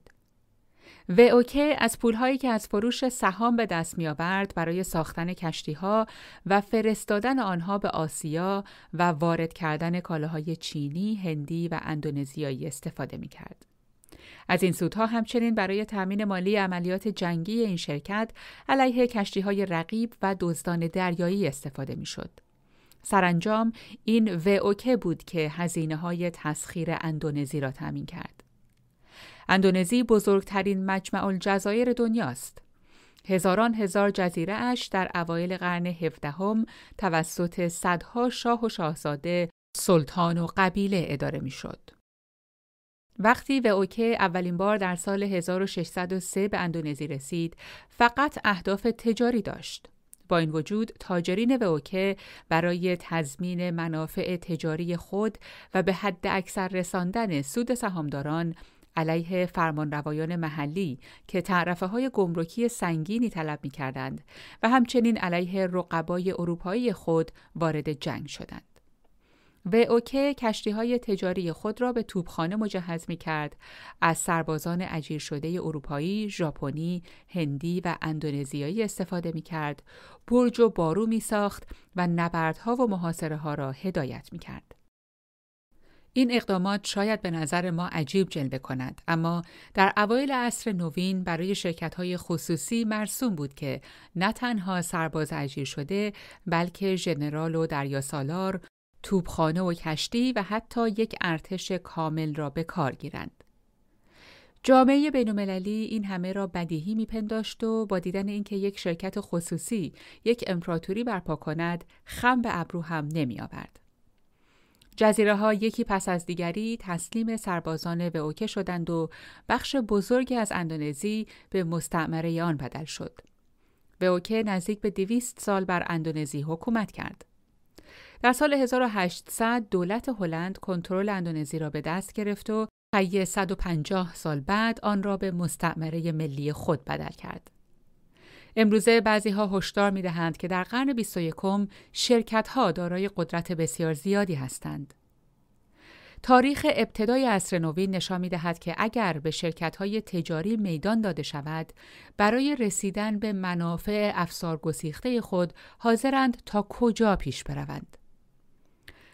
VOC از پولهایی که از فروش سهام به دست می آورد برای ساختن کشتی ها و فرستادن آنها به آسیا و وارد کردن کالاهای چینی، هندی و اندونزیایی استفاده می کرد. از این سودها همچنین برای تأمین مالی عملیات جنگی این شرکت علیه کشتی های رقیب و دزدان دریایی استفاده می شد. سرانجام این VOC بود که هزینه های تسخیر اندونزی را تامین کرد. اندونزی بزرگترین مجمع الجزایر دنیاست. هزاران هزار جزیره اش در اوایل قرن هفدهم توسط صدها شاه و شاهزاده، سلطان و قبیله اداره می‌شد. وقتی اوکه اولین بار در سال 1603 به اندونزی رسید، فقط اهداف تجاری داشت. با این وجود تاجرین اوکه برای تضمین منافع تجاری خود و به حد اکثر رساندن سود سهامداران علیه فرمانروایان محلی که تعرفه های گمرکی سنگینی طلب می کردند و همچنین علیه رقبای اروپایی خود وارد جنگ شدند. و اوکه کشتی های تجاری خود را به توپخانه مجهز می کرد از سربازان اجیر شده اروپایی، ژاپنی، هندی و اندونزیایی استفاده می کرد، برج و بارو می ساخت و نبردها و محاصره ها را هدایت می کرد. این اقدامات شاید به نظر ما عجیب جلوه کند اما در اوایل عصر نوین برای شرکت های خصوصی مرسوم بود که نه تنها سرباز اجیر شده بلکه ژنرال و دریاسالار توپخانه و کشتی و حتی یک ارتش کامل را به کار گیرند. جامعه بینالمللی این همه را بدیهی میپنداشت و با دیدن اینکه یک شرکت خصوصی یک امپراتوری برپا کند خم به ابرو هم نمیآورد. جزیره ها یکی پس از دیگری تسلیم سربازان اوکه شدند و بخش بزرگی از اندونزی به مستعمره آن بدل شد. اوکه نزدیک به دویست سال بر اندونزی حکومت کرد. در سال 1800 دولت هلند کنترل اندونزی را به دست گرفت و طی 150 سال بعد آن را به مستعمره ملی خود بدل کرد. امروزه بعضی ها هشدار می دهند که در قرن 21 شرکت ها دارای قدرت بسیار زیادی هستند. تاریخ ابتدای عصر نوین نشان می دهد که اگر به شرکت های تجاری میدان داده شود برای رسیدن به منافع افسار گسیخته خود حاضرند تا کجا پیش بروند.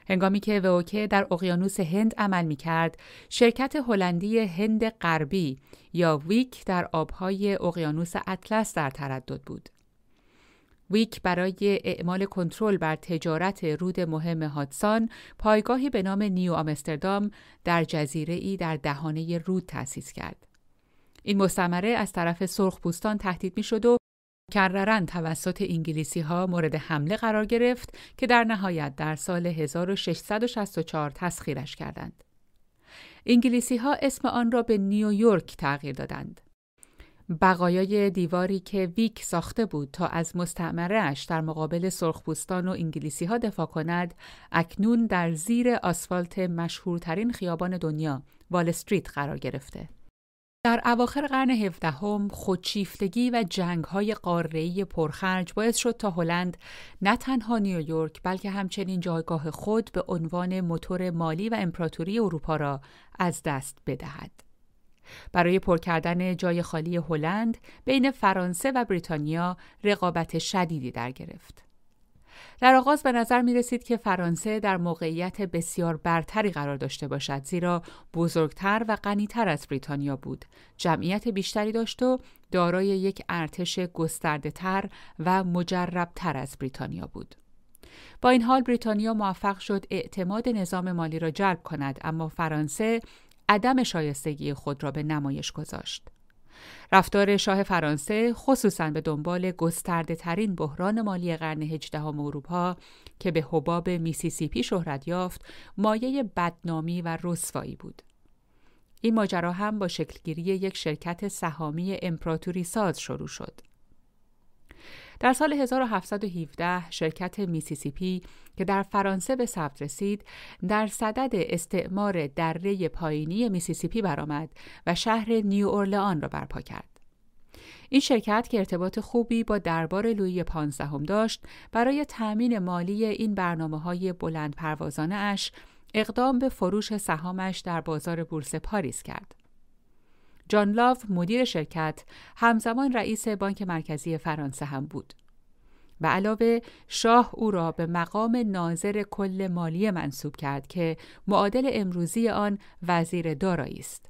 هنگامی که ووکه در اقیانوس هند عمل می کرد، شرکت هلندی هند غربی یا ویک در آبهای اقیانوس اطلس در تردد بود. ویک برای اعمال کنترل بر تجارت رود مهم هادسان پایگاهی به نام نیو آمستردام در جزیره ای در دهانه رود تأسیس کرد. این مستمره از طرف سرخپوستان تهدید می شد و کررن توسط انگلیسی ها مورد حمله قرار گرفت که در نهایت در سال 1664 تسخیرش کردند. انگلیسی ها اسم آن را به نیویورک تغییر دادند. بقایای دیواری که ویک ساخته بود تا از مستعمرهش در مقابل سرخپوستان و انگلیسی ها دفاع کند، اکنون در زیر آسفالت مشهورترین خیابان دنیا، وال استریت قرار گرفته. در اواخر قرن هفدهم خودشیفتگی و جنگ‌های قاره‌ای پرخرج باعث شد تا هلند نه تنها نیویورک بلکه همچنین جایگاه خود به عنوان موتور مالی و امپراتوری اروپا را از دست بدهد. برای پر کردن جای خالی هلند بین فرانسه و بریتانیا رقابت شدیدی در گرفت. در آغاز به نظر می رسید که فرانسه در موقعیت بسیار برتری قرار داشته باشد زیرا بزرگتر و غنیتر از بریتانیا بود. جمعیت بیشتری داشت و دارای یک ارتش گسترده تر و مجرب تر از بریتانیا بود. با این حال بریتانیا موفق شد اعتماد نظام مالی را جلب کند اما فرانسه عدم شایستگی خود را به نمایش گذاشت. رفتار شاه فرانسه خصوصا به دنبال گسترده ترین بحران مالی قرن هجدهم اروپا که به حباب میسیسیپی شهرت یافت مایه بدنامی و رسوایی بود. این ماجرا هم با شکلگیری یک شرکت سهامی امپراتوری ساز شروع شد. در سال 1717 شرکت میسیسیپی که در فرانسه به ثبت رسید در صدد استعمار دره پایینی میسیسیپی برآمد و شهر نیو اورلئان را برپا کرد. این شرکت که ارتباط خوبی با دربار لویی پانزدهم داشت برای تأمین مالی این برنامه های بلند پروازانه اش اقدام به فروش سهامش در بازار بورس پاریس کرد. جان لاو مدیر شرکت همزمان رئیس بانک مرکزی فرانسه هم بود. به علاوه شاه او را به مقام ناظر کل مالی منصوب کرد که معادل امروزی آن وزیر دارایی است.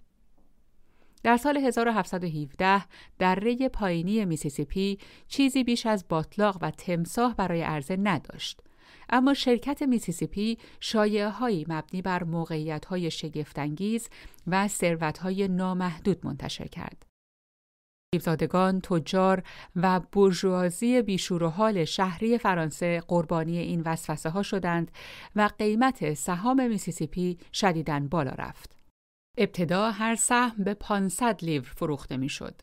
در سال 1717 دره پایینی میسیسیپی چیزی بیش از باتلاق و تمساح برای عرضه نداشت. اما شرکت میسیسیپی شایعه هایی مبنی بر موقعیت های شگفت‌انگیز و ثروت های نامحدود منتشر کرد. دیوزادگان، تجار و برجوازی بیشور و حال شهری فرانسه قربانی این وسوسه ها شدند و قیمت سهام میسیسیپی شدیداً بالا رفت. ابتدا هر سهم به 500 لیور فروخته می‌شد.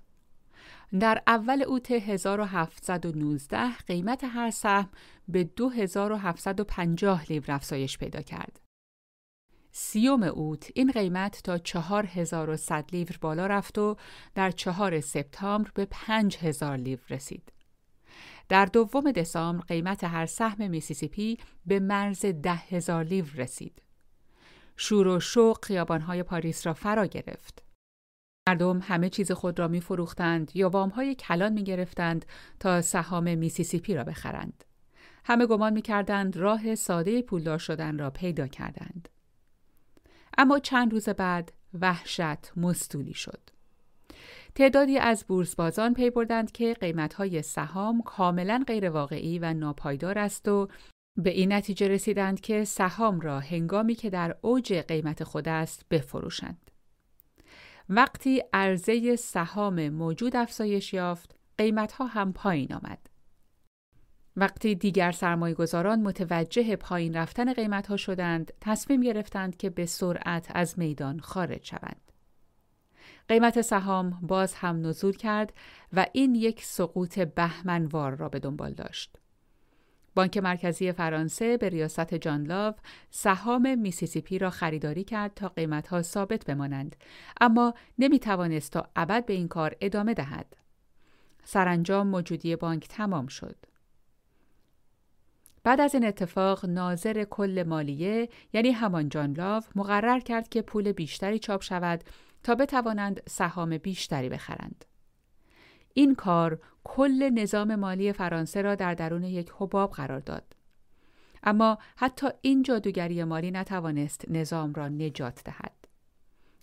در اول اوت 1719 قیمت هر سهم به 2750 لیور افزایش پیدا کرد. سی‌ام اوت این قیمت تا 4100 لیور بالا رفت و در چهار سپتامبر به 5000 لیور رسید. در دوم دسامبر قیمت هر سهم میسیسیپی به مرز 10000 لیور رسید. شور و شوق خیابانهای پاریس را فرا گرفت. مردم همه چیز خود را می فروختند یا وامهای کلان می گرفتند تا سهام میسیسیپی را بخرند. همه گمان می کردند راه ساده پولدار شدن را پیدا کردند. اما چند روز بعد وحشت مستولی شد. تعدادی از بورسبازان پی بردند که قیمتهای سهام کاملا غیرواقعی و ناپایدار است و به این نتیجه رسیدند که سهام را هنگامی که در اوج قیمت خود است بفروشند. وقتی عرضه سهام موجود افزایش یافت، قیمتها هم پایین آمد. وقتی دیگر سرمایه گذاران متوجه پایین رفتن قیمت ها شدند، تصمیم گرفتند که به سرعت از میدان خارج شوند. قیمت سهام باز هم نزول کرد و این یک سقوط بهمنوار را به دنبال داشت. بانک مرکزی فرانسه به ریاست جان لاو سهام میسیسیپی را خریداری کرد تا قیمتها ثابت بمانند اما نمی توانست تا ابد به این کار ادامه دهد. سرانجام موجودی بانک تمام شد. بعد از این اتفاق ناظر کل مالیه یعنی همان جان لاو مقرر کرد که پول بیشتری چاپ شود تا بتوانند سهام بیشتری بخرند. این کار کل نظام مالی فرانسه را در درون یک حباب قرار داد. اما حتی این جادوگری مالی نتوانست نظام را نجات دهد.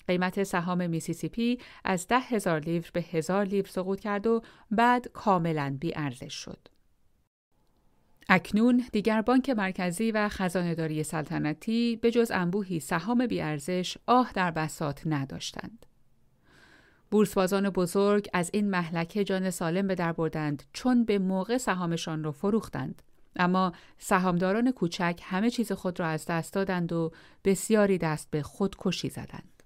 قیمت سهام میسیسیپی از ده هزار لیور به هزار لیور سقوط کرد و بعد کاملا ارزش شد. اکنون دیگر بانک مرکزی و خزانهداری سلطنتی به جز انبوهی سهام بیارزش آه در بسات نداشتند. بورسبازان بزرگ از این محلکه جان سالم به در بردند چون به موقع سهامشان را فروختند. اما سهامداران کوچک همه چیز خود را از دست دادند و بسیاری دست به خودکشی زدند.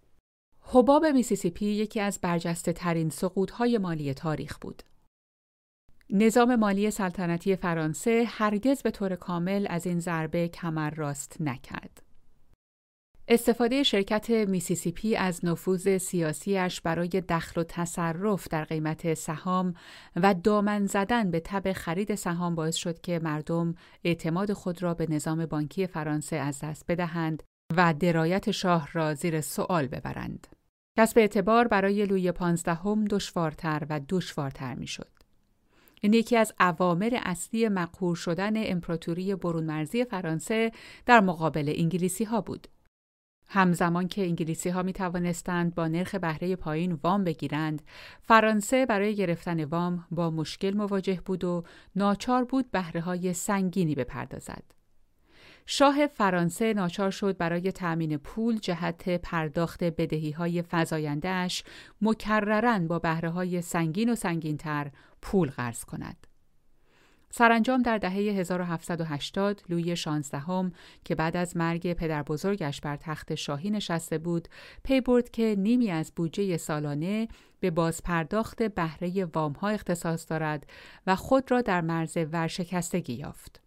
حباب میسیسیپی یکی از برجسته ترین سقوط های مالی تاریخ بود. نظام مالی سلطنتی فرانسه هرگز به طور کامل از این ضربه کمر راست نکرد. استفاده شرکت میسیسیپی از نفوذ سیاسیش برای دخل و تصرف در قیمت سهام و دامن زدن به تب خرید سهام باعث شد که مردم اعتماد خود را به نظام بانکی فرانسه از دست بدهند و درایت شاه را زیر سوال ببرند. کسب اعتبار برای لوی پانزدهم دشوارتر و دشوارتر می‌شد. این یکی از عوامر اصلی مقهور شدن امپراتوری برون مرزی فرانسه در مقابل انگلیسی ها بود. همزمان که انگلیسی ها می توانستند با نرخ بهره پایین وام بگیرند، فرانسه برای گرفتن وام با مشکل مواجه بود و ناچار بود بهره های سنگینی بپردازد. شاه فرانسه ناچار شد برای تأمین پول جهت پرداخت بدهی های فزایندهش مکررن با بهره های سنگین و سنگینتر پول قرض کند. سرانجام در دهه 1780 لوی شانزدهم که بعد از مرگ پدر بزرگش بر تخت شاهی نشسته بود پی برد که نیمی از بودجه سالانه به بازپرداخت بهره وامها اختصاص دارد و خود را در مرز ورشکستگی یافت.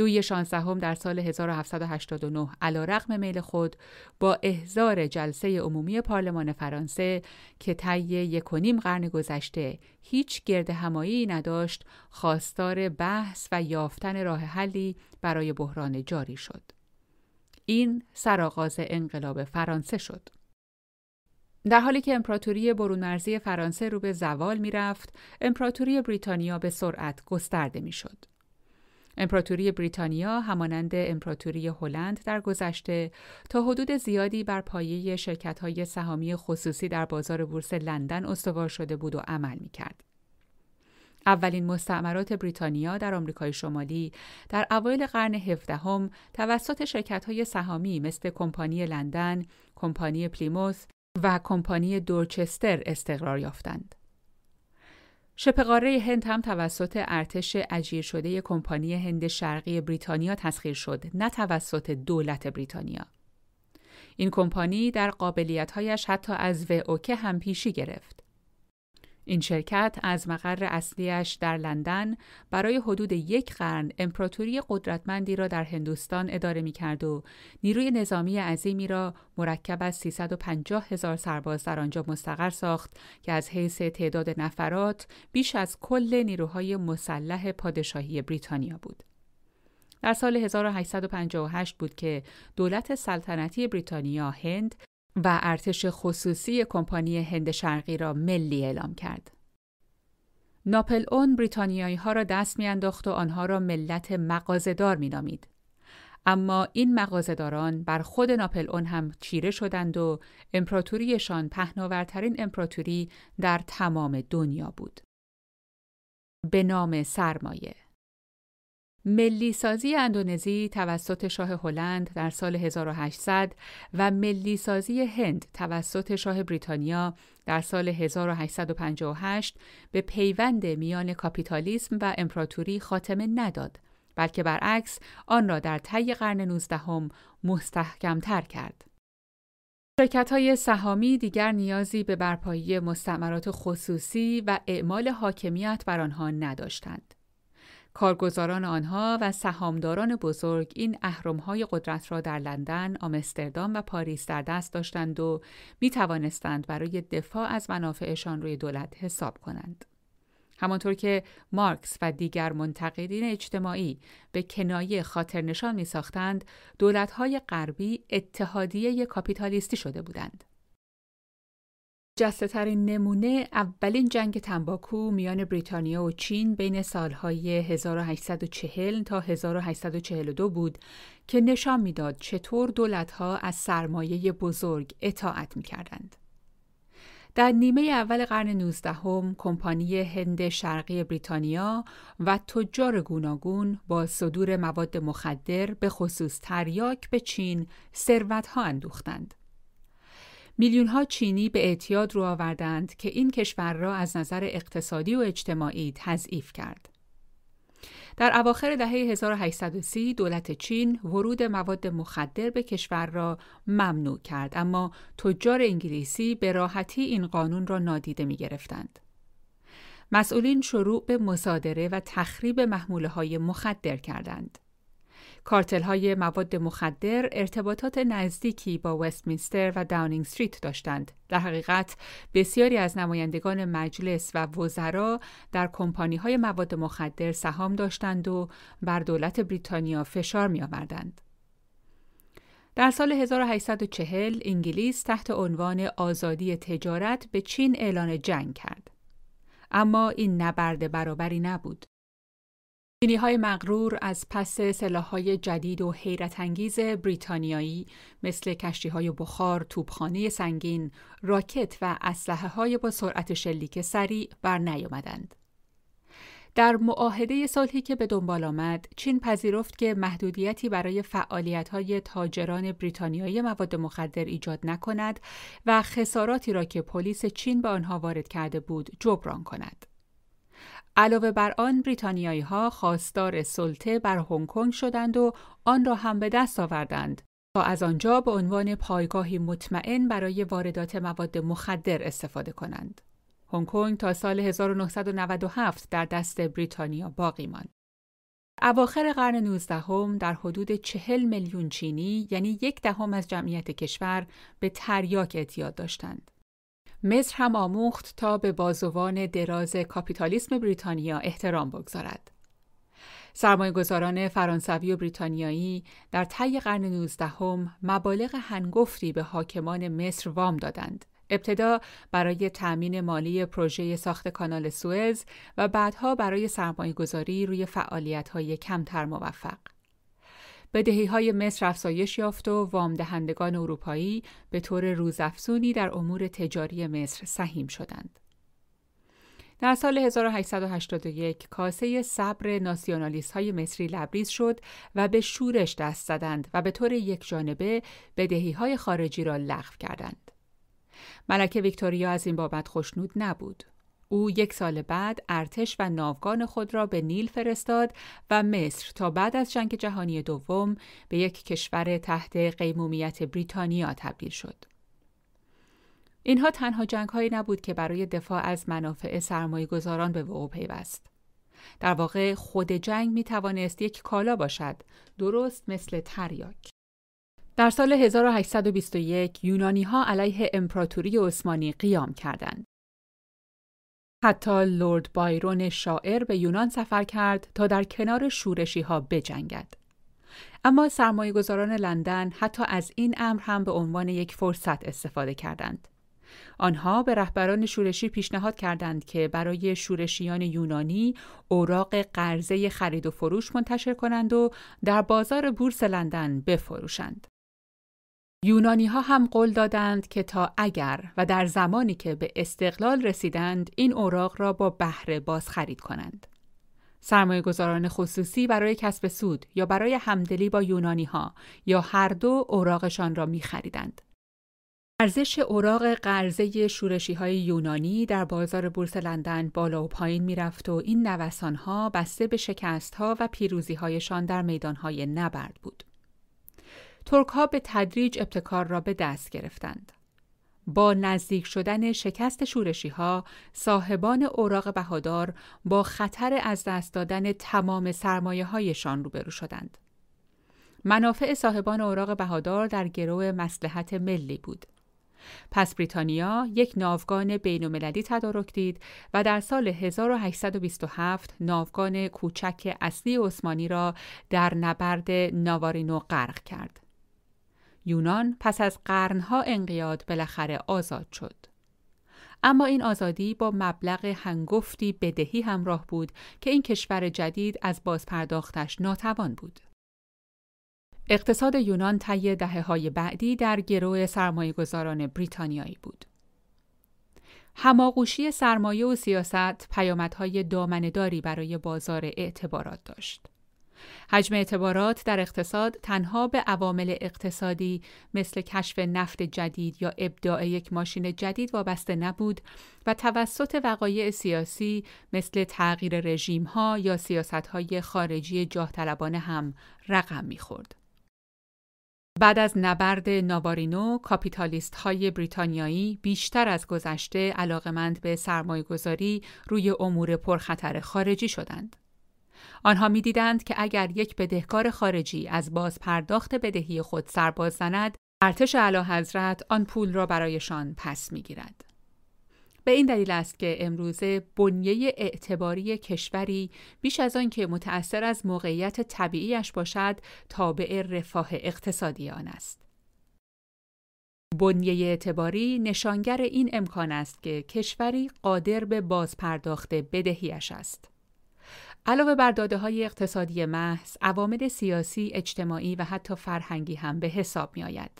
لوی شانزدهم در سال 1789 علا رقم میل خود با احضار جلسه عمومی پارلمان فرانسه که طی یک و نیم قرن گذشته هیچ گرد همایی نداشت خواستار بحث و یافتن راه حلی برای بحران جاری شد. این سرآغاز انقلاب فرانسه شد. در حالی که امپراتوری برونمرزی فرانسه رو به زوال می رفت، امپراتوری بریتانیا به سرعت گسترده می شد. امپراتوری بریتانیا همانند امپراتوری هلند در گذشته تا حدود زیادی بر پایه شرکت‌های سهامی خصوصی در بازار بورس لندن استوار شده بود و عمل می‌کرد. اولین مستعمرات بریتانیا در آمریکای شمالی در اوایل قرن هفدهم توسط شرکت‌های سهامی مثل کمپانی لندن، کمپانی پلیموث و کمپانی دورچستر استقرار یافتند. شبه هند هم توسط ارتش اجیر شده کمپانی هند شرقی بریتانیا تسخیر شد نه توسط دولت بریتانیا. این کمپانی در قابلیتهایش حتی از اوکه هم پیشی گرفت. این شرکت از مقر اصلیش در لندن برای حدود یک قرن امپراتوری قدرتمندی را در هندوستان اداره می کرد و نیروی نظامی عظیمی را مرکب از 350 هزار سرباز در آنجا مستقر ساخت که از حیث تعداد نفرات بیش از کل نیروهای مسلح پادشاهی بریتانیا بود. در سال 1858 بود که دولت سلطنتی بریتانیا هند و ارتش خصوصی کمپانی هند شرقی را ملی اعلام کرد. ناپل اون بریتانیایی ها را دست میانداخت و آنها را ملت مغازهدار مینامید. اما این مغازهداران بر خود ناپل اون هم چیره شدند و امپراتوریشان پهناورترین امپراتوری در تمام دنیا بود. به نام سرمایه ملی سازی اندونزی توسط شاه هلند در سال 1800 و ملی سازی هند توسط شاه بریتانیا در سال 1858 به پیوند میان کاپیتالیسم و امپراتوری خاتمه نداد بلکه برعکس آن را در طی قرن نوزدهم مستحکمتر کرد. شرکت های سهامی دیگر نیازی به برپایی مستعمرات خصوصی و اعمال حاکمیت بر آنها نداشتند. کارگزاران آنها و سهامداران بزرگ این اهرمهای قدرت را در لندن، آمستردام و پاریس در دست داشتند و می توانستند برای دفاع از منافعشان روی دولت حساب کنند. همانطور که مارکس و دیگر منتقدین اجتماعی به کنایه خاطر نشان می ساختند، دولتهای غربی اتحادیه کاپیتالیستی شده بودند. ترین نمونه اولین جنگ تنباکو میان بریتانیا و چین بین سالهای 1840 تا 1842 بود که نشان می‌داد چطور دولتها از سرمایه بزرگ اطاعت می‌کردند. در نیمه اول قرن 19 هم، کمپانی هند شرقی بریتانیا و تجار گوناگون با صدور مواد مخدر به خصوص تریاک به چین ثروتها اندوختند. میلیون ها چینی به اعتیاد رو آوردند که این کشور را از نظر اقتصادی و اجتماعی تضعیف کرد. در اواخر دهه 1830 دولت چین ورود مواد مخدر به کشور را ممنوع کرد اما تجار انگلیسی به راحتی این قانون را نادیده می گرفتند. مسئولین شروع به مصادره و تخریب محموله های مخدر کردند. کارتل های مواد مخدر ارتباطات نزدیکی با وستمینستر و داونینگ استریت داشتند. در حقیقت بسیاری از نمایندگان مجلس و وزرا در کمپانی های مواد مخدر سهام داشتند و بر دولت بریتانیا فشار می آوردند. در سال 1840 انگلیس تحت عنوان آزادی تجارت به چین اعلان جنگ کرد. اما این نبرد برابری نبود. چینی های مغرور از پس های جدید و حیرت انگیز بریتانیایی مثل کشتی های بخار، توپخانه سنگین، راکت و اسلحه های با سرعت شلیک سریع بر نیامدند. در معاهده صلحی که به دنبال آمد، چین پذیرفت که محدودیتی برای های تاجران بریتانیایی مواد مخدر ایجاد نکند و خساراتی را که پلیس چین به آنها وارد کرده بود جبران کند. علاوه بر آن بریتانیایی ها خواستار سلطه بر هنگ کنگ شدند و آن را هم به دست آوردند تا از آنجا به عنوان پایگاهی مطمئن برای واردات مواد مخدر استفاده کنند. هنگ کنگ تا سال 1997 در دست بریتانیا باقی ماند. اواخر قرن 19 هم در حدود چهل میلیون چینی یعنی یک دهم از جمعیت کشور به تریاک اعتیاد داشتند. مصر هم آموخت تا به بازوان دراز کاپیتالیسم بریتانیا احترام بگذارد. سرمایه گذاران فرانسوی و بریتانیایی در طی قرن نوزدهم مبالغ هنگفتی به حاکمان مصر وام دادند. ابتدا برای تأمین مالی پروژه ساخت کانال سوئز و بعدها برای سرمایه گذاری روی فعالیت های کمتر موفق. بدهی های مصر افزایش یافت و وام دهندگان اروپایی به طور روزافزونی در امور تجاری مصر سهیم شدند. در سال 1881 کاسه صبر ناسیونالیست های مصری لبریز شد و به شورش دست زدند و به طور یک جانبه بدهی های خارجی را لغو کردند. ملکه ویکتوریا از این بابت خوشنود نبود. او یک سال بعد ارتش و ناوگان خود را به نیل فرستاد و مصر تا بعد از جنگ جهانی دوم به یک کشور تحت قیمومیت بریتانیا تبدیل شد. اینها تنها جنگ هایی نبود که برای دفاع از منافع سرمایه گذاران به وقوع پیوست. در واقع خود جنگ می توانست یک کالا باشد، درست مثل تریاک. در سال 1821 یونانی ها علیه امپراتوری عثمانی قیام کردند. حتی لورد بایرون شاعر به یونان سفر کرد تا در کنار شورشی ها بجنگد. اما سرمایه گذاران لندن حتی از این امر هم به عنوان یک فرصت استفاده کردند. آنها به رهبران شورشی پیشنهاد کردند که برای شورشیان یونانی اوراق قرضه خرید و فروش منتشر کنند و در بازار بورس لندن بفروشند. یونانی ها هم قول دادند که تا اگر و در زمانی که به استقلال رسیدند این اوراق را با بهره باز خرید کنند. سرمایه گذاران خصوصی برای کسب سود یا برای همدلی با یونانی ها یا هر دو اوراقشان را می خریدند. ارزش اوراق قرضه شورشی های یونانی در بازار بورس لندن بالا و پایین می رفت و این نوسان ها بسته به شکست ها و پیروزی هایشان در میدان های نبرد بود. ترک ها به تدریج ابتکار را به دست گرفتند. با نزدیک شدن شکست شورشی ها، صاحبان اوراق بهادار با خطر از دست دادن تمام سرمایه هایشان روبرو شدند. منافع صاحبان اوراق بهادار در گروه مسلحت ملی بود. پس بریتانیا یک ناوگان بین‌المللی تدارک دید و در سال 1827 ناوگان کوچک اصلی عثمانی را در نبرد ناوارینو غرق کرد. یونان پس از قرنها انقیاد بالاخره آزاد شد. اما این آزادی با مبلغ هنگفتی بدهی همراه بود که این کشور جدید از بازپرداختش ناتوان بود. اقتصاد یونان طی دهه های بعدی در گروه سرمایه گذاران بریتانیایی بود. هماغوشی سرمایه و سیاست پیامدهای دامنداری برای بازار اعتبارات داشت. حجم اعتبارات در اقتصاد تنها به عوامل اقتصادی مثل کشف نفت جدید یا ابداع یک ماشین جدید وابسته نبود و توسط وقایع سیاسی مثل تغییر رژیم ها یا سیاست های خارجی جاه هم رقم می‌خورد. بعد از نبرد ناوارینو، کاپیتالیست های بریتانیایی بیشتر از گذشته علاقمند به سرمایه گذاری روی امور پرخطر خارجی شدند. آنها می‌دیدند که اگر یک بدهکار خارجی از باز پرداخت بدهی خود سرباز زند، ارتش اعلی حضرت آن پول را برایشان پس می‌گیرد. به این دلیل است که امروزه بنیه اعتباری کشوری بیش از آن که متأثر از موقعیت طبیعیش باشد تابع رفاه اقتصادی آن است. بنیه اعتباری نشانگر این امکان است که کشوری قادر به بازپرداخت بدهیش است. علاوه بر داده های اقتصادی محض، عوامل سیاسی، اجتماعی و حتی فرهنگی هم به حساب می آید.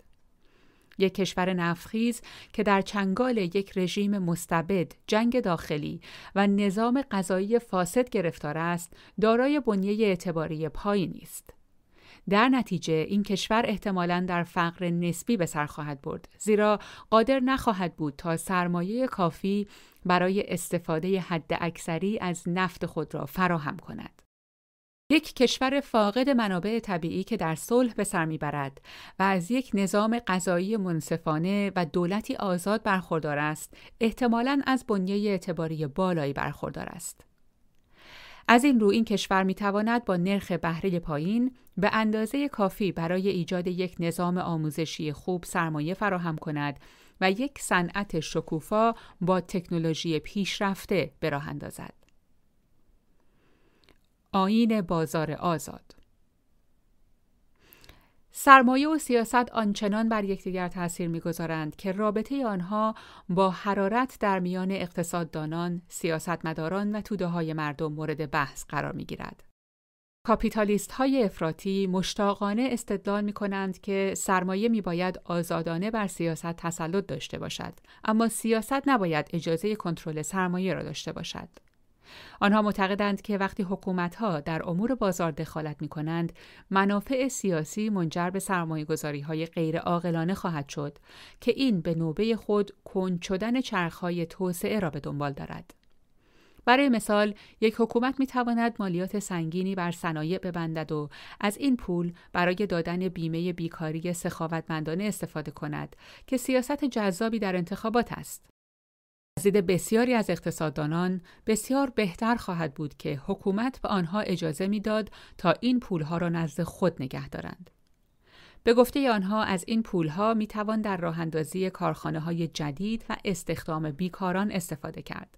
یک کشور نفخیز که در چنگال یک رژیم مستبد، جنگ داخلی و نظام غذایی فاسد گرفتار است، دارای بنیه اعتباری پایینی است. در نتیجه این کشور احتمالاً در فقر نسبی به سر خواهد برد زیرا قادر نخواهد بود تا سرمایه کافی برای استفاده حد اکثری از نفت خود را فراهم کند. یک کشور فاقد منابع طبیعی که در صلح به سر می‌برد و از یک نظام غذایی منصفانه و دولتی آزاد برخوردار است احتمالاً از بنیه اعتباری بالایی برخوردار است از این رو این کشور می تواند با نرخ بهره پایین به اندازه کافی برای ایجاد یک نظام آموزشی خوب سرمایه فراهم کند و یک صنعت شکوفا با تکنولوژی پیشرفته به راه اندازد. آین بازار آزاد سرمایه و سیاست آنچنان بر یکدیگر تاثیر می‌گذارند که رابطه آنها با حرارت در میان اقتصاددانان، سیاستمداران و توده های مردم مورد بحث قرار می گیرد. کاپیتالیست های افراطی مشتاقانه استدلال می کنند که سرمایه می باید آزادانه بر سیاست تسلط داشته باشد اما سیاست نباید اجازه کنترل سرمایه را داشته باشد. آنها معتقدند که وقتی حکومتها در امور بازار دخالت می کنند، منافع سیاسی منجر به سرمایه گذاری های غیر خواهد شد که این به نوبه خود کند شدن چرخهای توسعه را به دنبال دارد. برای مثال یک حکومت می تواند مالیات سنگینی بر صنایع ببندد و از این پول برای دادن بیمه بیکاری سخاوتمندانه استفاده کند که سیاست جذابی در انتخابات است. از دید بسیاری از اقتصاددانان بسیار بهتر خواهد بود که حکومت به آنها اجازه می‌داد تا این پولها را نزد خود نگه دارند. به گفته آنها از این پولها می توان در راه اندازی کارخانه های جدید و استخدام بیکاران استفاده کرد.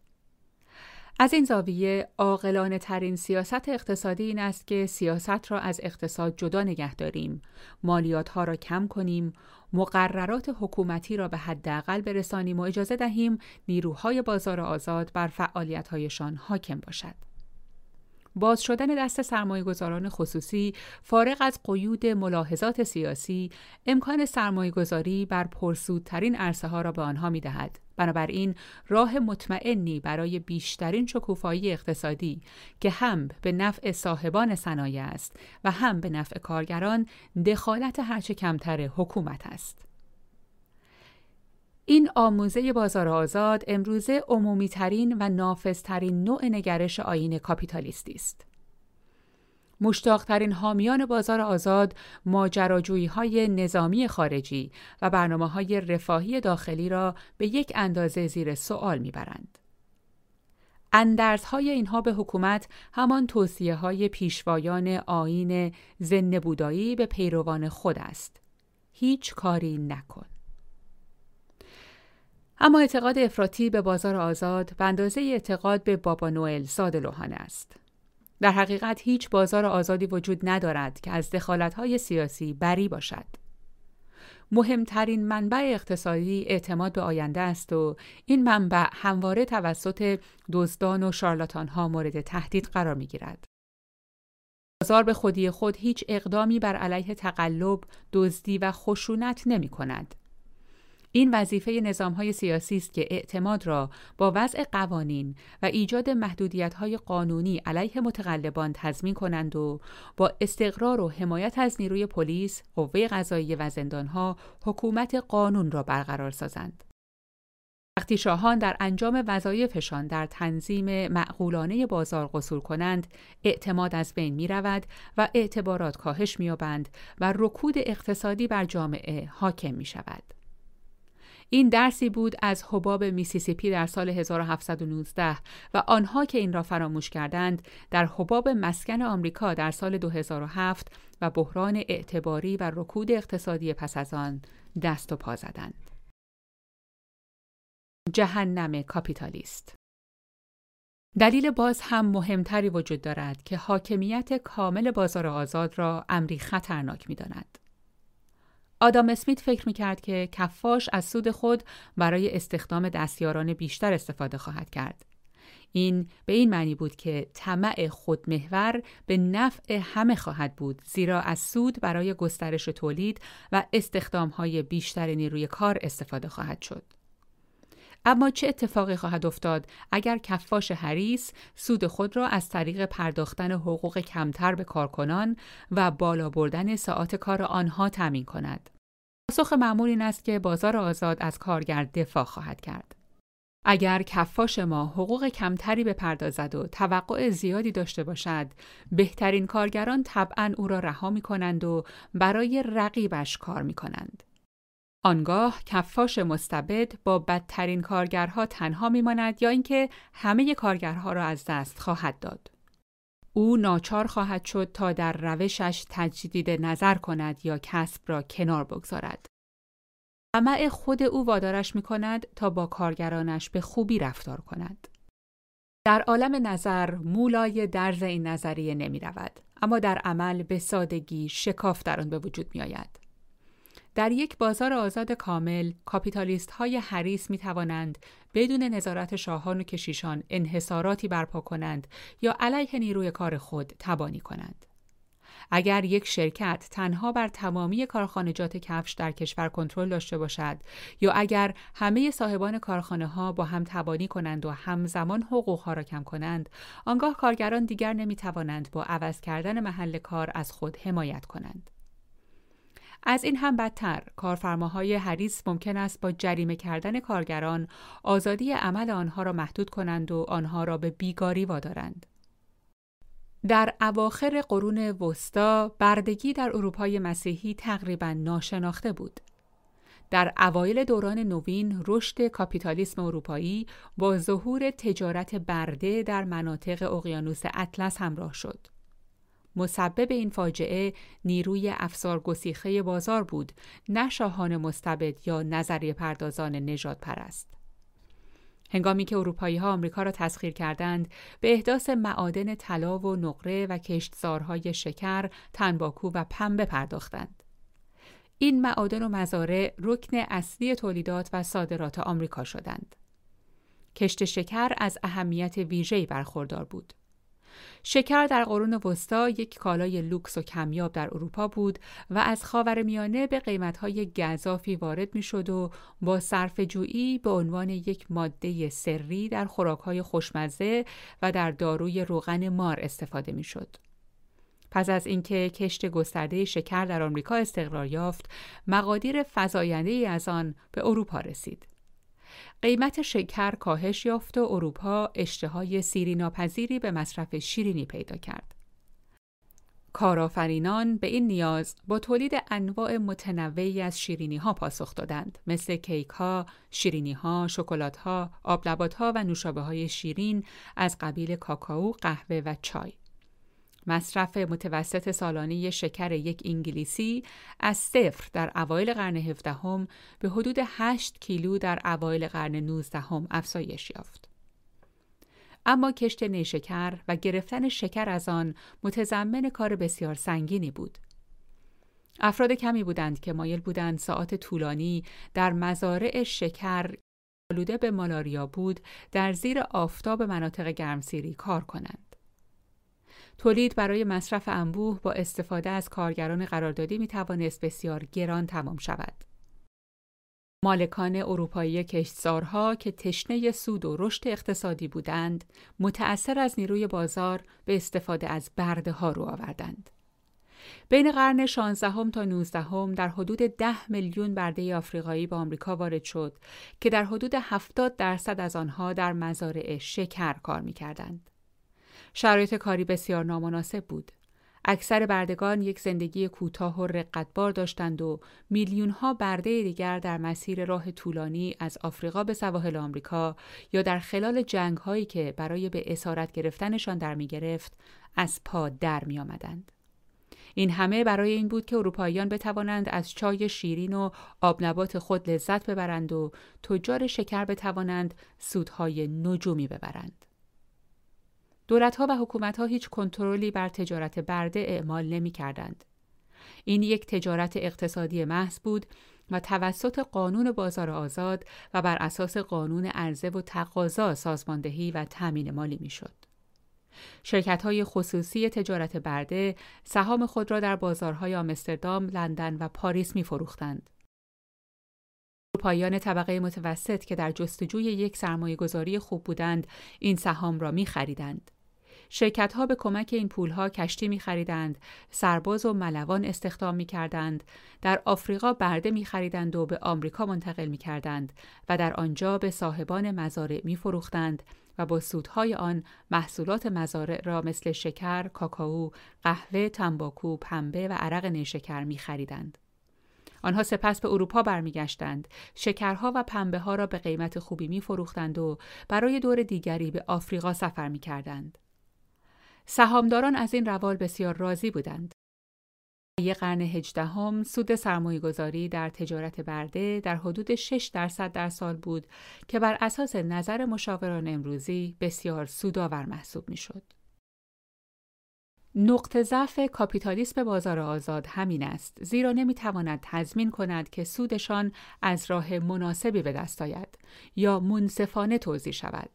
از این زاویه عاقلانه ترین سیاست اقتصادی این است که سیاست را از اقتصاد جدا نگه داریم، مالیات ها را کم کنیم، مقررات حکومتی را به حداقل برسانیم و اجازه دهیم نیروهای بازار آزاد بر فعالیت‌هایشان حاکم باشد. باز شدن دست سرمایه گذاران خصوصی فارغ از قیود ملاحظات سیاسی امکان سرمایه گذاری بر پرسودترین عرصه ها را به آنها می دهد. بنابراین راه مطمئنی برای بیشترین شکوفایی اقتصادی که هم به نفع صاحبان صنایع است و هم به نفع کارگران دخالت هرچه کمتر حکومت است. این آموزه بازار آزاد امروزه عمومی ترین و نافذترین نوع نگرش آین کاپیتالیستی است. مشتاقترین حامیان بازار آزاد ماجراجویی های نظامی خارجی و برنامه های رفاهی داخلی را به یک اندازه زیر سوال می‌برند. اندرز های اینها به حکومت همان توصیه های پیشوایان آین زن بودایی به پیروان خود است. هیچ کاری نکن. اما اعتقاد افراطی به بازار آزاد به اندازه اعتقاد به بابا نوئل ساده لوحانه است. در حقیقت هیچ بازار آزادی وجود ندارد که از دخالت‌های سیاسی بری باشد. مهمترین منبع اقتصادی اعتماد به آینده است و این منبع همواره توسط دزدان و شارلاتانها مورد تهدید قرار می گیرد. بازار به خودی خود هیچ اقدامی بر علیه تقلب، دزدی و خشونت نمی کند. این وظیفه نظام های سیاسی است که اعتماد را با وضع قوانین و ایجاد محدودیت های قانونی علیه متقلبان تضمین کنند و با استقرار و حمایت از نیروی پلیس، قوه قضایی و ها حکومت قانون را برقرار سازند. وقتی شاهان در انجام وظایفشان در تنظیم معقولانه بازار قصور کنند، اعتماد از بین می رود و اعتبارات کاهش می و رکود اقتصادی بر جامعه حاکم می شود. این درسی بود از حباب میسیسیپی در سال 1719 و آنها که این را فراموش کردند در حباب مسکن آمریکا در سال 2007 و بحران اعتباری و رکود اقتصادی پس از آن دست و پا زدند. جهنم کاپیتالیست دلیل باز هم مهمتری وجود دارد که حاکمیت کامل بازار آزاد را امری خطرناک می داند. آدام اسمیت فکر می‌کرد که کفاش از سود خود برای استخدام دستیاران بیشتر استفاده خواهد کرد. این به این معنی بود که طمع خودمحور به نفع همه خواهد بود زیرا از سود برای گسترش تولید و استخدام های بیشتر نیروی کار استفاده خواهد شد. اما چه اتفاقی خواهد افتاد اگر کفاش حریس سود خود را از طریق پرداختن حقوق کمتر به کارکنان و بالا بردن ساعات کار آنها تامین کند؟ پاسخ معمول این است که بازار آزاد از کارگر دفاع خواهد کرد. اگر کفاش ما حقوق کمتری بپردازد و توقع زیادی داشته باشد، بهترین کارگران طبعا او را رها می کنند و برای رقیبش کار می کنند. آنگاه کفاش مستبد با بدترین کارگرها تنها میماند یا اینکه همه کارگرها را از دست خواهد داد. او ناچار خواهد شد تا در روشش تجدید نظر کند یا کسب را کنار بگذارد. طمع خود او وادارش می کند تا با کارگرانش به خوبی رفتار کند. در عالم نظر مولای درز این نظریه نمی رود. اما در عمل به سادگی شکاف در آن به وجود می آید. در یک بازار آزاد کامل، کاپیتالیست های حریص می توانند بدون نظارت شاهان و کشیشان انحصاراتی برپا کنند یا علیه نیروی کار خود تبانی کنند. اگر یک شرکت تنها بر تمامی کارخانجات کفش در کشور کنترل داشته باشد یا اگر همه صاحبان کارخانه ها با هم تبانی کنند و همزمان حقوق ها را کم کنند آنگاه کارگران دیگر نمی توانند با عوض کردن محل کار از خود حمایت کنند از این هم بدتر کارفرماهای حریص ممکن است با جریمه کردن کارگران آزادی عمل آنها را محدود کنند و آنها را به بیگاری وادارند. در اواخر قرون وسطا بردگی در اروپای مسیحی تقریبا ناشناخته بود. در اوایل دوران نوین رشد کاپیتالیسم اروپایی با ظهور تجارت برده در مناطق اقیانوس اطلس همراه شد. مسبب این فاجعه نیروی افسار گسیخه بازار بود نه شاهان مستبد یا نظریه پردازان نجات پرست. هنگامی که اروپایی ها آمریکا را تسخیر کردند به احداث معادن طلا و نقره و کشتزارهای شکر، تنباکو و پنبه پرداختند. این معادن و مزارع رکن اصلی تولیدات و صادرات آمریکا شدند. کشت شکر از اهمیت ویژه‌ای برخوردار بود. شکر در قرون وسطا یک کالای لوکس و کمیاب در اروپا بود و از خاورمیانه به قیمتهای گذافی وارد می‌شد و با صرف جویی به عنوان یک ماده سری در خوراکهای خوشمزه و در داروی روغن مار استفاده می‌شد. پس از اینکه کشت گسترده شکر در آمریکا استقرار یافت، مقادیر فزاینده از آن به اروپا رسید. قیمت شکر کاهش یافت و اروپا اشتهای سیری ناپذیری به مصرف شیرینی پیدا کرد. کارآفرینان به این نیاز با تولید انواع متنوعی از شیرینی ها پاسخ دادند مثل کیک ها، شیرینی ها، شکلات ها، آب ها و نوشابه های شیرین از قبیل کاکائو، قهوه و چای. مصرف متوسط سالانه شکر یک انگلیسی از صفر در اوایل قرن هفدهم به حدود 8 کیلو در اوایل قرن 19 افزایش یافت. اما کشت نیشکر و گرفتن شکر از آن متضمن کار بسیار سنگینی بود. افراد کمی بودند که مایل بودند ساعت طولانی در مزارع شکر آلوده به مالاریا بود در زیر آفتاب مناطق گرمسیری کار کنند. تولید برای مصرف انبوه با استفاده از کارگران قراردادی می توانست بسیار گران تمام شود. مالکان اروپایی کشتزارها که تشنه سود و رشد اقتصادی بودند، متأثر از نیروی بازار به استفاده از برده ها رو آوردند. بین قرن 16 تا 19 در حدود 10 میلیون برده آفریقایی به آمریکا وارد شد که در حدود 70 درصد از آنها در مزارع شکر کار می کردند. شرایط کاری بسیار نامناسب بود. اکثر بردگان یک زندگی کوتاه و رقتبار داشتند و میلیون ها برده دیگر در مسیر راه طولانی از آفریقا به سواحل آمریکا یا در خلال جنگ هایی که برای به اسارت گرفتنشان در می گرفت از پا در می آمدند. این همه برای این بود که اروپاییان بتوانند از چای شیرین و آبنبات خود لذت ببرند و تجار شکر بتوانند سودهای نجومی ببرند. دولتها و حکومتها هیچ کنترلی بر تجارت برده اعمال نمی کردند. این یک تجارت اقتصادی محض بود و توسط قانون بازار آزاد و بر اساس قانون عرضه و تقاضا سازماندهی و تأمین مالی می‌شد. شرکت های خصوصی تجارت برده سهام خود را در بازارهای آمستردام، لندن و پاریس می فروختند. اروپاییان طبقه متوسط که در جستجوی یک سرمایه گذاری خوب بودند این سهام را می خریدند. شرکت ها به کمک این پول ها کشتی می خریدند، سرباز و ملوان استخدام می کردند، در آفریقا برده می خریدند و به آمریکا منتقل می کردند و در آنجا به صاحبان مزارع می فروختند و با سودهای آن محصولات مزارع را مثل شکر، کاکائو، قهوه، تنباکو، پنبه و عرق نیشکر می خریدند. آنها سپس به اروپا برمیگشتند شکرها و پنبه ها را به قیمت خوبی می فروختند و برای دور دیگری به آفریقا سفر می کردند. سهامداران از این روال بسیار راضی بودند. یک قرن هجدهم سود سرمایه گذاری در تجارت برده در حدود 6 درصد در سال بود که بر اساس نظر مشاوران امروزی بسیار سودآور محسوب می شد. نقطه ضعف کاپیتالیسم بازار آزاد همین است زیرا نمی‌تواند تضمین کند که سودشان از راه مناسبی به دست آید یا منصفانه توضیح شود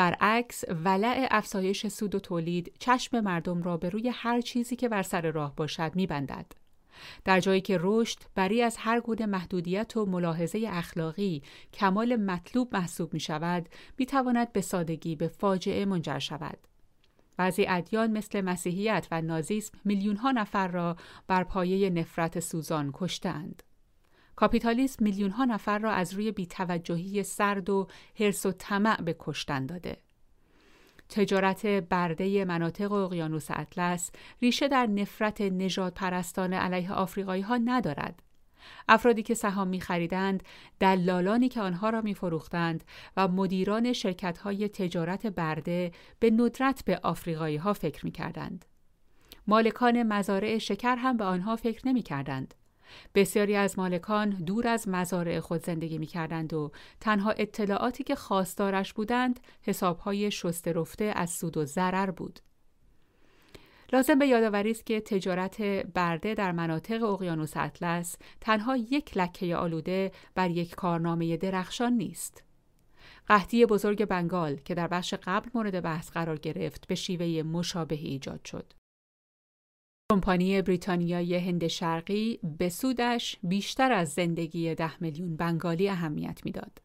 برعکس ولع افزایش سود و تولید چشم مردم را به روی هر چیزی که بر سر راه باشد میبندد در جایی که رشد بری از هر گونه محدودیت و ملاحظه اخلاقی کمال مطلوب محسوب می شود می تواند به سادگی به فاجعه منجر شود بعضی ادیان مثل مسیحیت و نازیسم میلیون ها نفر را بر پایه نفرت سوزان کشتند. کاپیتالیسم میلیون ها نفر را از روی بیتوجهی سرد و حرس و طمع به کشتن داده. تجارت برده مناطق اقیانوس اطلس ریشه در نفرت نجات پرستان علیه آفریقایی ها ندارد. افرادی که سهام می خریدند، دلالانی که آنها را می فروختند و مدیران شرکت های تجارت برده به ندرت به آفریقایی ها فکر می کردند. مالکان مزارع شکر هم به آنها فکر نمی کردند. بسیاری از مالکان دور از مزارع خود زندگی می کردند و تنها اطلاعاتی که خواستارش بودند حسابهای شسته رفته از سود و ضرر بود. لازم به یادآوری است که تجارت برده در مناطق اقیانوس اطلس تنها یک لکه آلوده بر یک کارنامه درخشان نیست. قحطی بزرگ بنگال که در بخش قبل مورد بحث قرار گرفت به شیوه مشابهی ایجاد شد. کمپانی بریتانیای هند شرقی به سودش بیشتر از زندگی ده میلیون بنگالی اهمیت می‌داد.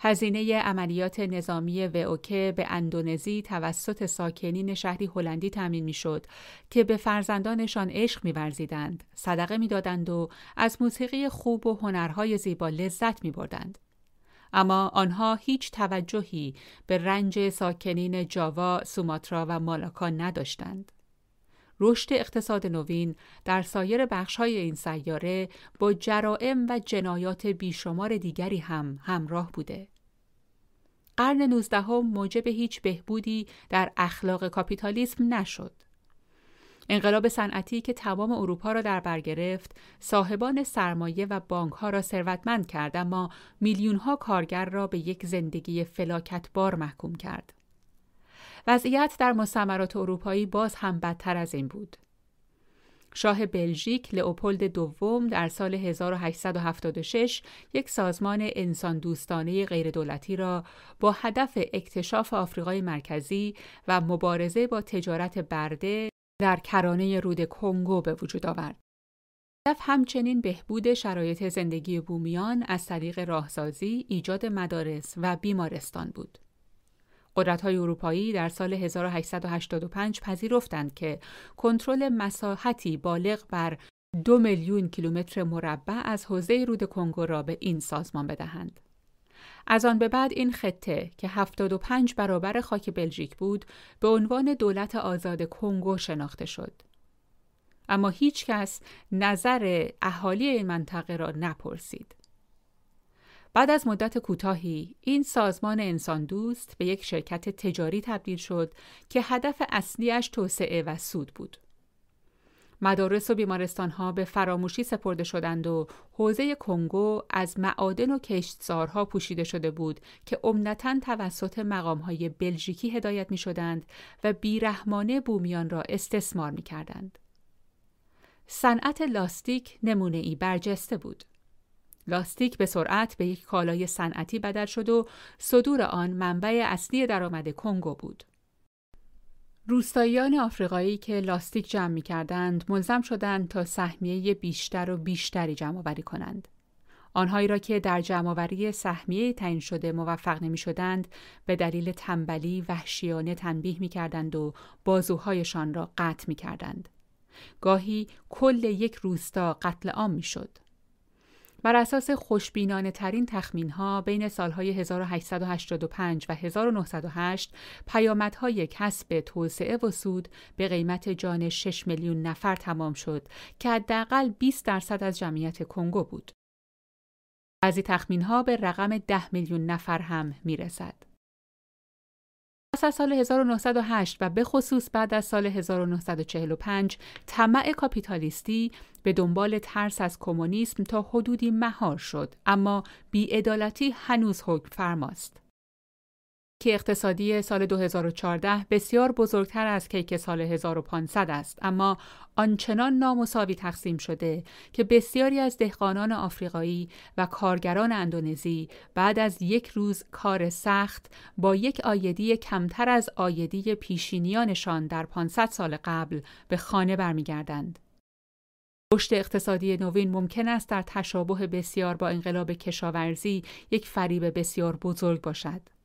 هزینه عملیات نظامی وئوکه به اندونزی توسط ساکنین شهری هلندی تامین می‌شد که به فرزندانشان عشق میورزیدند، صدقه می‌دادند و از موسیقی خوب و هنرهای زیبا لذت میبردند. اما آنها هیچ توجهی به رنج ساکنین جاوا، سوماترا و مالاکا نداشتند. رشد اقتصاد نوین در سایر بخش‌های این سیاره با جرائم و جنایات بیشمار دیگری هم همراه بوده. قرن نوزدهم موجب هیچ بهبودی در اخلاق کاپیتالیسم نشد. انقلاب صنعتی که تمام اروپا را در بر گرفت، صاحبان سرمایه و بانکها را ثروتمند کرد اما میلیونها کارگر را به یک زندگی فلاکتبار محکوم کرد. وضعیت در مستعمرات اروپایی باز هم بدتر از این بود. شاه بلژیک لئوپولد دوم در سال 1876 یک سازمان انسان دوستانه غیردولتی را با هدف اکتشاف آفریقای مرکزی و مبارزه با تجارت برده در کرانه رود کنگو به وجود آورد. هدف همچنین بهبود شرایط زندگی بومیان از طریق راهسازی، ایجاد مدارس و بیمارستان بود. قدرت‌های اروپایی در سال 1885 پذیرفتند که کنترل مساحتی بالغ بر دو میلیون کیلومتر مربع از حوزه رود کنگو را به این سازمان بدهند. از آن به بعد این خطه که 75 برابر خاک بلژیک بود به عنوان دولت آزاد کنگو شناخته شد. اما هیچ کس نظر اهالی این منطقه را نپرسید. بعد از مدت کوتاهی این سازمان انسان دوست به یک شرکت تجاری تبدیل شد که هدف اصلیش توسعه و سود بود. مدارس و بیمارستان ها به فراموشی سپرده شدند و حوزه کنگو از معادن و کشتزارها پوشیده شده بود که عمدتا توسط مقام های بلژیکی هدایت می شدند و بیرحمانه بومیان را استثمار می کردند. صنعت لاستیک نمونه ای برجسته بود. لاستیک به سرعت به یک کالای صنعتی بدل شد و صدور آن منبع اصلی درآمد کنگو بود. روستاییان آفریقایی که لاستیک جمع می کردند ملزم شدند تا سهمیه بیشتر و بیشتری جمع آوری کنند. آنهایی را که در جمعآوری سهمیه تعیین شده موفق نمی شدند به دلیل تنبلی وحشیانه تنبیه می کردند و بازوهایشان را قطع می کردند. گاهی کل یک روستا قتل عام می شد. بر اساس خوشبینانه ترین تخمین ها بین سالهای 1885 و 1908 پیامدهای کسب توسعه و سود به قیمت جان 6 میلیون نفر تمام شد که حداقل 20 درصد از جمعیت کنگو بود. بعضی تخمین ها به رقم 10 میلیون نفر هم می رسد. پس از سال 1908 و به خصوص بعد از سال 1945 طمع کاپیتالیستی به دنبال ترس از کمونیسم تا حدودی مهار شد اما بیعدالتی هنوز حکم فرماست. که اقتصادی سال 2014 بسیار بزرگتر از کیک سال 1500 است اما آنچنان نامساوی تقسیم شده که بسیاری از دهقانان آفریقایی و کارگران اندونزی بعد از یک روز کار سخت با یک آیدی کمتر از آیدی پیشینیانشان در 500 سال قبل به خانه برمیگردند. رشد اقتصادی نوین ممکن است در تشابه بسیار با انقلاب کشاورزی یک فریب بسیار بزرگ باشد.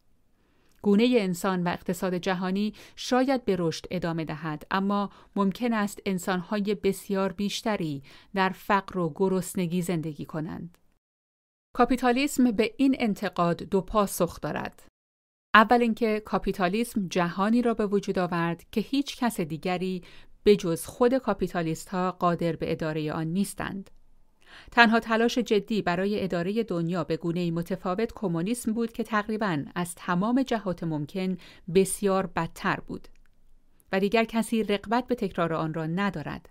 گونه انسان و اقتصاد جهانی شاید به رشد ادامه دهد اما ممکن است انسانهای بسیار بیشتری در فقر و گرسنگی زندگی کنند. کاپیتالیسم به این انتقاد دو پاسخ دارد. اول اینکه کاپیتالیسم جهانی را به وجود آورد که هیچ کس دیگری به جز خود کاپیتالیست ها قادر به اداره آن نیستند. تنها تلاش جدی برای اداره دنیا به گونه متفاوت کمونیسم بود که تقریبا از تمام جهات ممکن بسیار بدتر بود. و دیگر کسی رقبت به تکرار آن را ندارد.